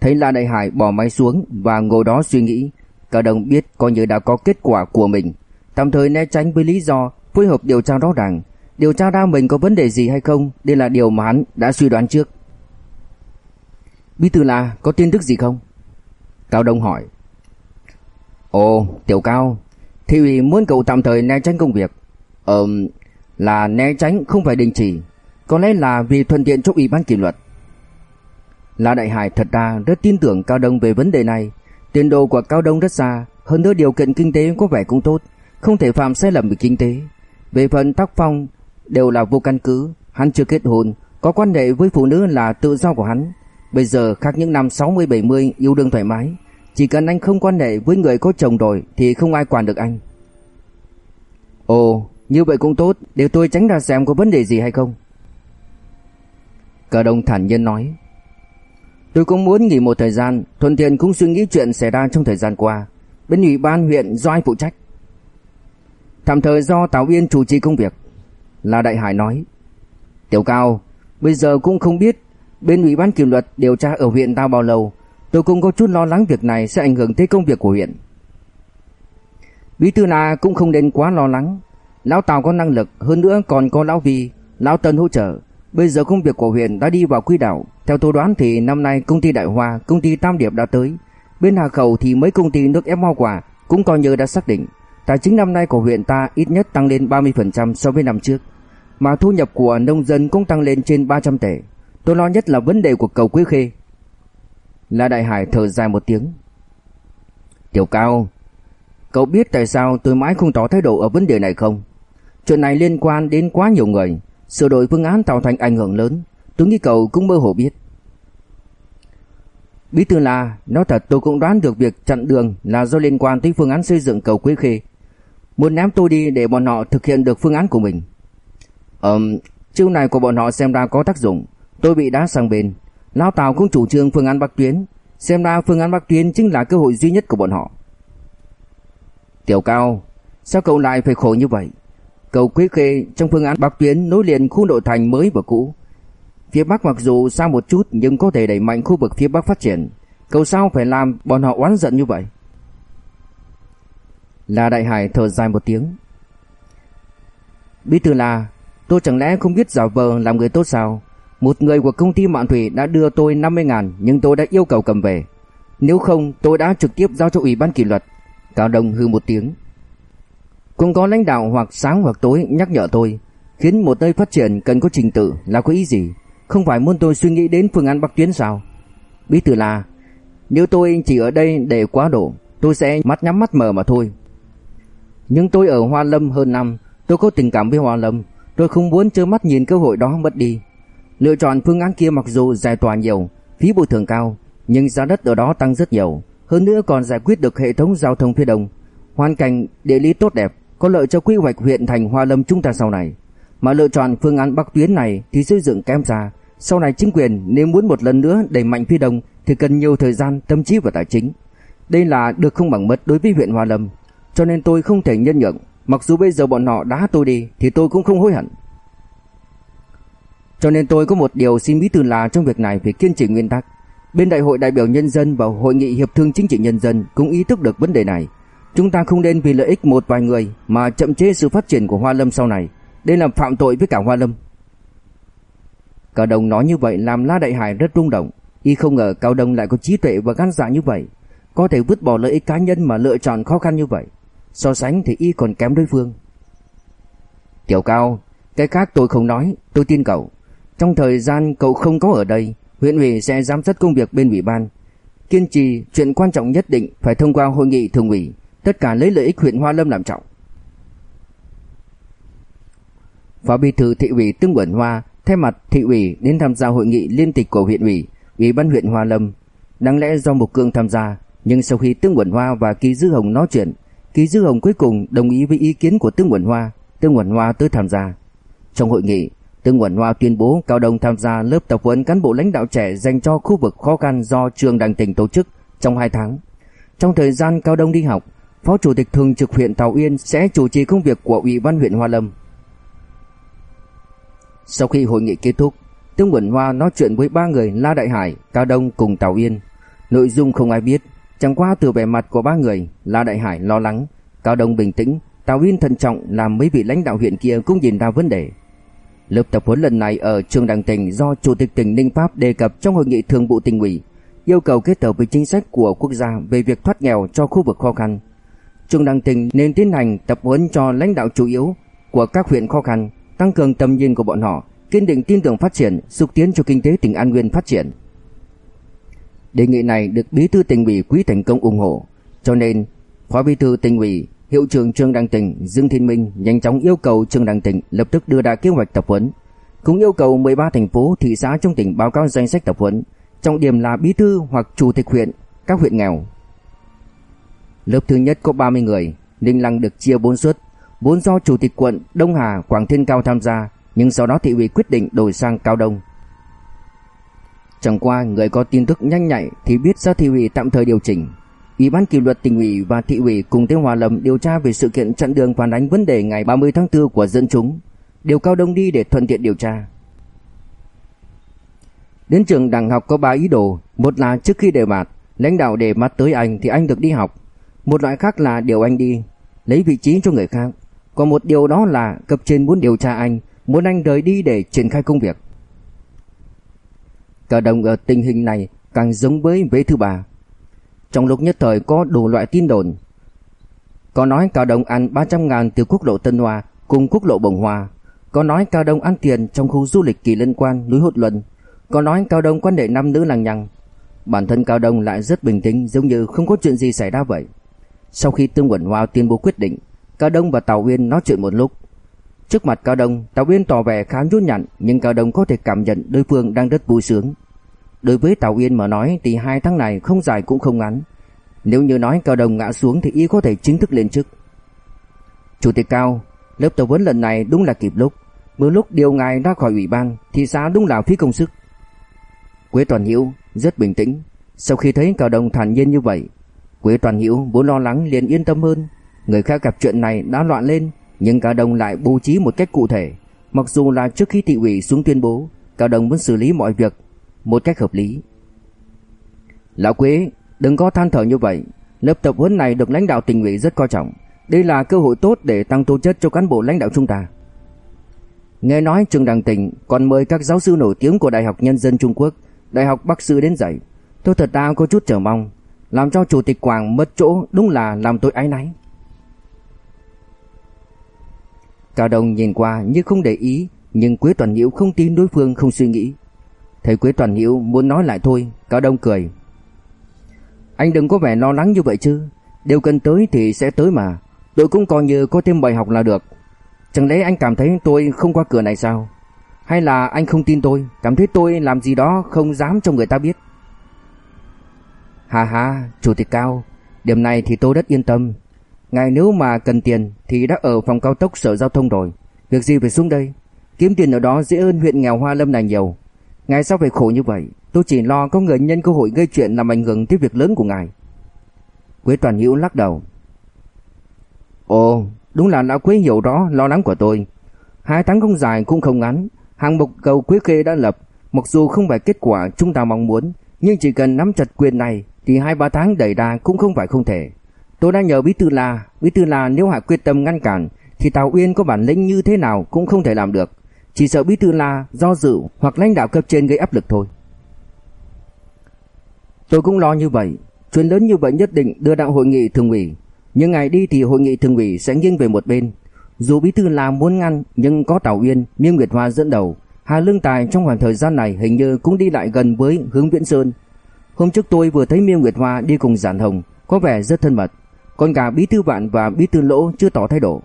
Thấy La Đại Hải bỏ máy xuống và ngồi đó suy nghĩ, cả đồng biết coi như đã có kết quả của mình, tạm thời né tránh với lý do phối hợp điều tra rõ ràng, điều tra ra mình có vấn đề gì hay không, đây là điều mà hắn đã suy đoán trước. Bí thư là có tin tức gì không? Cao Đông hỏi. Ồ, Tiểu Cao, thị ủy muốn cậu tạm thời né tránh công việc. Ờ, là né tránh không phải đình chỉ, có lẽ là vì thuận tiện cho ủy ban kỷ luật. La Đại Hải thật ra rất tin tưởng Cao Đông về vấn đề này, tiền đồ của Cao Đông rất xa, hơn nữa điều kiện kinh tế có vẻ cũng tốt, không thể phạm sai lầm về kinh tế. Về phần tác phong đều là vô căn cứ, hắn chưa kết hôn, có quan hệ với phụ nữ là tự do của hắn. Bây giờ khác những năm 60-70 yêu đương thoải mái, chỉ cần anh không quan hệ với người có chồng rồi thì không ai quản được anh. Ồ, như vậy cũng tốt, để tôi tránh ra xem có vấn đề gì hay không. Cờ đông thản nhiên nói. Tôi cũng muốn nghỉ một thời gian, thuận tiện cũng suy nghĩ chuyện xảy ra trong thời gian qua. Bên ủy ban huyện do ai phụ trách? Tạm thời do Tào Yên chủ trì công việc. là Đại Hải nói. Tiểu Cao, bây giờ cũng không biết bên ủy ban kỷ luật điều tra ở huyện tao bao lâu. Tôi cũng có chút lo lắng việc này sẽ ảnh hưởng tới công việc của huyện. Bí thư là cũng không nên quá lo lắng. Lão Tào có năng lực, hơn nữa còn có Lão Vi, Lão Tân hỗ trợ. Bây giờ công việc của huyện đã đi vào quỹ đạo. Theo tôi đoán thì năm nay công ty Đại Hoa, công ty Tam Điệp đã tới. Bên Hà Khẩu thì mấy công ty nước ép hoa quả cũng coi như đã xác định. Tài chính năm nay của huyện ta ít nhất tăng lên 30% so với năm trước. Mà thu nhập của nông dân cũng tăng lên trên 300 tệ. Tôi lo nhất là vấn đề của cầu Quế Khê. La Đại Hải thở dài một tiếng. Tiểu Cao, cậu biết tại sao tôi mãi không tỏ thái độ ở vấn đề này không? Chuyện này liên quan đến quá nhiều người, sửa đổi phương án tạo thành ảnh hưởng lớn, tôi nghĩ cậu cũng mơ hồ biết. Bí thư là, nói thật tôi cũng đoán được việc chặn đường là do liên quan tới phương án xây dựng cầu Quế Khê. Muốn ném tôi đi để bọn họ thực hiện được phương án của mình. Ờm, chiêu này của bọn họ xem ra có tác dụng, tôi bị đá sang bên. Lão Tào cũng chủ trương phương án Bắc Tuyến, xem ra phương án Bắc Tuyến chính là cơ hội duy nhất của bọn họ. Tiểu Cao, sao cậu lại phải khổ như vậy? Cầu Quế Khê trong phương án Bắc Tuyến nối liền khu nội thành mới và cũ. Phía Bắc mặc dù xa một chút nhưng có thể đẩy mạnh khu vực phía Bắc phát triển. Cậu sao phải làm bọn họ oán giận như vậy? La Đại Hải thở dài một tiếng. Bí thư là, tôi chẳng lẽ không biết giả vờ làm người tốt sao? Một người của công ty Mạn Thủy đã đưa tôi 50 ngàn nhưng tôi đã yêu cầu cầm về. Nếu không tôi đã trực tiếp giao cho ủy ban kỷ luật. Cao Đông hư một tiếng. Cũng có lãnh đạo hoặc sáng hoặc tối nhắc nhở tôi, khiến một nơi phát triển cần có trình tự là có ý gì? Không phải muốn tôi suy nghĩ đến phương án Bắc Tuyến sao? Bí thư là, nếu tôi chỉ ở đây để quá độ, tôi sẽ mắt nhắm mắt mở mà thôi. Nhưng tôi ở Hoa Lâm hơn năm, tôi có tình cảm với Hoa Lâm, tôi không muốn trơ mắt nhìn cơ hội đó mất đi. Lựa chọn phương án kia mặc dù giải tỏa nhiều, phí bồi thường cao, nhưng giá đất ở đó tăng rất nhiều, hơn nữa còn giải quyết được hệ thống giao thông phía đông. Hoàn cảnh địa lý tốt đẹp, có lợi cho quy hoạch huyện thành Hoa Lâm chúng ta sau này. Mà lựa chọn phương án Bắc tuyến này thì xây dựng kém xa, sau này chính quyền nếu muốn một lần nữa đẩy mạnh phía đông thì cần nhiều thời gian, tâm trí và tài chính. Đây là được không bằng mất đối với huyện Hoa Lâm, cho nên tôi không thể nhân nhượng, mặc dù bây giờ bọn họ đá tôi đi thì tôi cũng không hối hận. Cho nên tôi có một điều xin bí thư là trong việc này phải kiên trì nguyên tắc. Bên đại hội đại biểu nhân dân và hội nghị hiệp thương chính trị nhân dân cũng ý thức được vấn đề này. Chúng ta không nên vì lợi ích một vài người mà chậm chế sự phát triển của Hoa Lâm sau này. Đây là phạm tội với cả Hoa Lâm. Cao Đông nói như vậy làm La Đại Hải rất rung động. Y không ngờ Cao Đông lại có trí tuệ và gan dạ như vậy. Có thể vứt bỏ lợi ích cá nhân mà lựa chọn khó khăn như vậy. So sánh thì Y còn kém đối phương. Tiểu Cao, cái khác tôi không nói, tôi tin cậu. Trong thời gian cậu không có ở đây, huyện ủy sẽ giám sát công việc bên ủy ban. Kiên trì, chuyện quan trọng nhất định phải thông qua hội nghị thường ủy, tất cả lấy lợi ích huyện Hoa Lâm làm trọng. Phó bí thư thị ủy Tương Quẩn Hoa thay mặt thị ủy đến tham gia hội nghị liên tịch của huyện ủy, ủy ban huyện Hoa Lâm. Đáng lẽ do Mục Cương tham gia, nhưng sau khi Tương Quẩn Hoa và Ký Dư Hồng nói chuyện, Ký Dư Hồng cuối cùng đồng ý với ý kiến của Tương Quẩn Hoa, Tương Quẩn Hoa tới tham gia. Trong hội nghị, Tương Quẩn Hoa tuyên bố Cao Đông tham gia lớp tập huấn cán bộ lãnh đạo trẻ dành cho khu vực khó khăn do trường đảng tỉnh tổ chức trong 2 tháng. Trong thời gian Cao Đông đi học, Phó Chủ tịch Thường trực huyện Tàu Yên sẽ chủ trì công việc của Ủy ban huyện Hoa Lâm. Sau khi hội nghị kết thúc, Tương Quẩn Hoa nói chuyện với ba người La Đại Hải, Cao Đông cùng Tàu Yên. Nội dung không ai biết, chẳng qua từ vẻ mặt của ba người, La Đại Hải lo lắng, Cao Đông bình tĩnh, Tàu Yên thận trọng làm mấy vị lãnh đạo huyện kia cũng nhìn ra vấn đề. Lớp tập huấn lần này ở trường đảng tỉnh do Chủ tịch tỉnh Ninh Pháp đề cập trong hội nghị thường vụ tỉnh ủy, yêu cầu kết hợp với chính sách của quốc gia về việc thoát nghèo cho khu vực khó khăn. Trường đảng tỉnh nên tiến hành tập huấn cho lãnh đạo chủ yếu của các huyện khó khăn, tăng cường tầm nhìn của bọn họ, kiên định tin tưởng phát triển, xúc tiến cho kinh tế tỉnh An Nguyên phát triển. Đề nghị này được Bí thư tỉnh ủy Quý Thành Công ủng hộ, cho nên Phó Bí thư tỉnh ủy, Hiệu trưởng Trương Đăng Tỉnh Dương Thiên Minh nhanh chóng yêu cầu Trương Đăng Tỉnh lập tức đưa ra kế hoạch tập huấn, cũng yêu cầu 13 thành phố thị xã trong tỉnh báo cáo danh sách tập huấn, trọng điểm là bí thư hoặc chủ tịch huyện các huyện nghèo. Lớp thứ nhất có 30 người, Ninh Lăng được chia 4 suất, vốn do chủ tịch quận Đông Hà, Quảng Thiên Cao tham gia, nhưng sau đó thị ủy quyết định đổi sang Cao Đông. Chẳng qua người có tin tức nhanh nhạy thì biết ra thị ủy tạm thời điều chỉnh. Ủy ban kỷ luật tỉnh ủy và thị ủy cùng tiến Hòa Lâm điều tra về sự kiện chặn đường phản ánh vấn đề ngày 30 tháng 4 của dân chúng, điều Cao Đông đi để thuận tiện điều tra. Đến trường đảng học có ba ý đồ, một là trước khi đề bạt, lãnh đạo đề mắt tới anh thì anh được đi học. Một loại khác là điều anh đi, lấy vị trí cho người khác. Còn một điều đó là cấp trên muốn điều tra anh, muốn anh rời đi để triển khai công việc. Cả đồng ở tình hình này càng giống với vế thứ ba. Trong lúc nhất thời có đủ loại tin đồn. Có nói Cao Đông ăn 300 ngàn từ quốc lộ Tân Hoa cùng quốc lộ Bồng Hoa. Có nói Cao Đông ăn tiền trong khu du lịch kỳ lân quan núi Hột Luân. Có nói Cao Đông quan hệ nam nữ lằng nhằng. Bản thân Cao Đông lại rất bình tĩnh giống như không có chuyện gì xảy ra vậy. Sau khi Tương Quẩn Hoa tuyên bố quyết định, Cao Đông và Tào Uyên nói chuyện một lúc. Trước mặt Cao Đông, Tào Uyên tỏ vẻ khá nhút nhặn, nhưng Cao Đông có thể cảm nhận đối phương đang rất vui sướng. Đối với Tào Uyên mà nói thì hai tháng này không dài cũng không ngắn. Nếu như nói Cao đồng ngã xuống thì y có thể chính thức lên chức. Chủ tịch Cao, lớp tập huấn lần này đúng là kịp lúc. Vừa lúc điều ngài ra khỏi ủy ban thì xã đúng là phí công sức. Quế Toàn Hiễu rất bình tĩnh, sau khi thấy Cao đồng thản nhiên như vậy, Quế Toàn Hiễu vốn lo lắng liền yên tâm hơn. Người khác gặp chuyện này đã loạn lên, nhưng Cao đồng lại bố trí một cách cụ thể. Mặc dù là trước khi thị ủy xuống tuyên bố, Cao đồng muốn xử lý mọi việc một cách hợp lý. Lão Quế, đừng có than thở như vậy. Lớp tập huấn này được lãnh đạo tỉnh ủy rất coi trọng. Đây là cơ hội tốt để tăng tố chất cho cán bộ lãnh đạo chúng ta. Nghe nói trường đảng tỉnh còn mời các giáo sư nổi tiếng của Đại học Nhân dân Trung Quốc, Đại học Bắc Sư đến dạy. Tôi thật ra có chút chờ mong, làm cho chủ tịch Quảng mất chỗ đúng là làm tôi ái náy. Cao đồng nhìn qua như không để ý, nhưng Quế Toàn Nhiễu không tin đối phương không suy nghĩ. Thấy Quế Toàn Nhiễu muốn nói lại thôi, Cao Đông cười. Anh đừng có vẻ lo lắng như vậy chứ, điều cần tới thì sẽ tới mà, tôi cũng coi như có thêm bài học là được. Chẳng lẽ anh cảm thấy tôi không qua cửa này sao? Hay là anh không tin tôi, cảm thấy tôi làm gì đó không dám cho người ta biết? Hà hà, chủ tịch cao, điểm này thì tôi rất yên tâm. Ngài nếu mà cần tiền thì đã ở phòng cao tốc sở giao thông rồi, việc gì phải xuống đây? Kiếm tiền ở đó dễ hơn huyện nghèo Hoa Lâm này nhiều. Ngài sao phải khổ như vậy? Tôi chỉ lo có người nhân cơ hội gây chuyện làm ảnh hưởng tới việc lớn của ngài. Quế Toàn Hữu lắc đầu. Ồ, đúng là lão Quế hiểu rõ lo lắng của tôi. Hai tháng không dài cũng không ngắn, Hạng mục cầu Quế Khê đã lập, mặc dù không phải kết quả chúng ta mong muốn, nhưng chỉ cần nắm chặt quyền này thì hai ba tháng đẩy đà cũng không phải không thể. Tôi đã nhờ Bí Tư La, Bí Tư La nếu hạ quyết tâm ngăn cản thì Tào Uyên có bản lĩnh như thế nào cũng không thể làm được. Chỉ sợ Bí Thư là do dự hoặc lãnh đạo cấp trên gây áp lực thôi. Tôi cũng lo như vậy, chuyện lớn như vậy nhất định đưa đạo hội nghị thường ủy, nhưng ngày đi thì hội nghị thường ủy sẽ nghiêng về một bên, dù bí thư là muốn ngăn nhưng có Tào Uyên, Miêu Nguyệt Hoa dẫn đầu, Hà Lương Tài trong khoảng thời gian này hình như cũng đi lại gần với Hướng Viễn Sơn. Hôm trước tôi vừa thấy Miêu Nguyệt Hoa đi cùng Giản Hồng, có vẻ rất thân mật, còn cả bí thư bạn và bí thư lỗ chưa tỏ thái độ.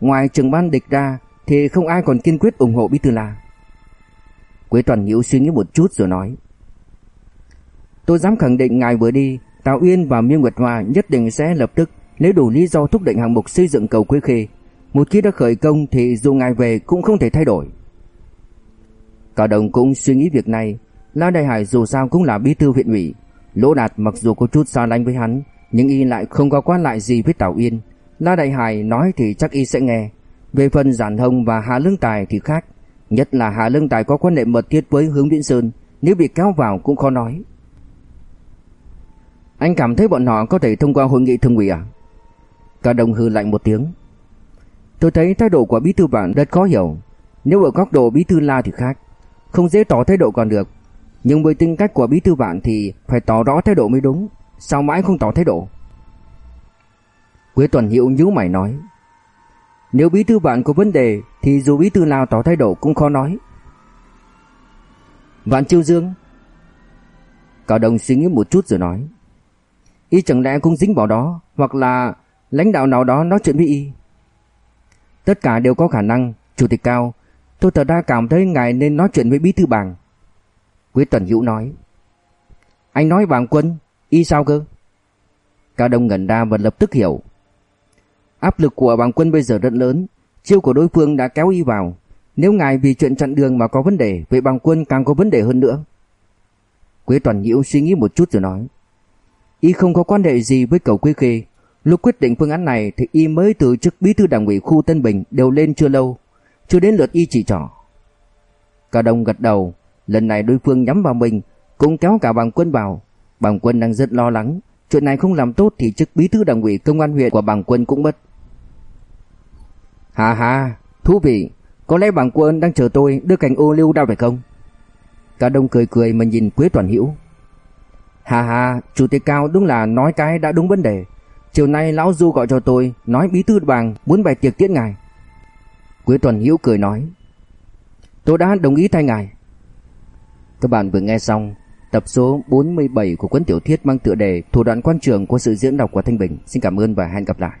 Ngoài trưởng ban địch ra thì không ai còn kiên quyết ủng hộ bí thư La. Quế Toàn Nhiễu suy nghĩ một chút rồi nói: Tôi dám khẳng định ngài vừa đi, Tào Uyên và Miêu Nguyệt Hoa nhất định sẽ lập tức lấy đủ lý do thúc đẩy hạng mục xây dựng cầu Quế Khê một khi đã khởi công thì dù ngài về cũng không thể thay đổi. Cả đồng cũng suy nghĩ việc này, La Đại Hải dù sao cũng là bí thư huyện ủy, Lỗ Đạt mặc dù có chút xa lánh với hắn, nhưng y lại không có quan lại gì với Tào Uyên. La Đại Hải nói thì chắc y sẽ nghe. Về phần Giản Hồng và Hà Lương Tài thì khác, nhất là Hà Lương Tài có quan hệ mật thiết với Hướng Viễn Sơn, nếu bị kéo vào cũng khó nói. Anh cảm thấy bọn họ có thể thông qua hội nghị thường ủy à? Cả đồng hư lạnh một tiếng. Tôi thấy thái độ của bí thư bạn rất khó hiểu. Nếu ở góc độ bí thư La thì khác, không dễ tỏ thái độ còn được. Nhưng với tính cách của bí thư bạn thì phải tỏ rõ thái độ mới đúng. Sao mãi không tỏ thái độ? Quế Tuần Hiệu nhíu mày nói. Nếu bí thư bạn có vấn đề, thì dù bí thư nào tỏ thái độ cũng khó nói. Vạn Chiêu Dương. Cao Đông suy nghĩ một chút rồi nói. Y chẳng lẽ cũng dính vào đó, Hoặc là lãnh đạo nào đó nói chuyện với Y? Tất cả đều có khả năng, Chủ tịch Cao. Tôi thật ra cảm thấy ngài nên nói chuyện với bí thư bảng quý Tuần Hữu nói. Anh nói bảng quân, Y sao cơ? Cao Đông ngẩn ra và lập tức hiểu. Áp lực của bàng quân bây giờ rất lớn, Chiêu của đối phương đã kéo Y vào. Nếu ngài vì chuyện chặn đường mà có vấn đề, Vậy bàng quân càng có vấn đề hơn nữa. Quế Toàn Nhiễu suy nghĩ một chút rồi nói, Y không có quan hệ gì với cầu Quế Khê. Lúc quyết định phương án này Thì Y mới từ chức bí thư đảng ủy khu Tân Bình Đều lên chưa lâu, Chưa đến lượt Y chỉ trỏ. Cả đồng gật đầu, Lần này đối phương nhắm vào mình, Cũng kéo cả bàng quân vào. Bàng quân đang rất lo lắng Chuyện này không làm tốt thì chức bí thư đảng ủy công an huyện của bằng quân cũng mất Hà hà Thú vị Có lẽ bằng quân đang chờ tôi đưa cảnh ô lưu ra phải không Cao Đông cười cười mà nhìn Quế Toàn Hữu. Hà hà, chủ tịch Cao đúng là nói cái đã đúng vấn đề. Chiều nay lão Du gọi cho tôi, nói bí thư bàng muốn bày tiệc tiễn ngài. Quế Toàn Hữu cười nói, tôi đã đồng ý thay ngài. Các bạn vừa nghe xong tập số 47 của cuốn tiểu thuyết mang tựa đề Thủ đoạn quan trường của sự diễn đọc của Thanh Bình. Xin cảm ơn và hẹn gặp lại.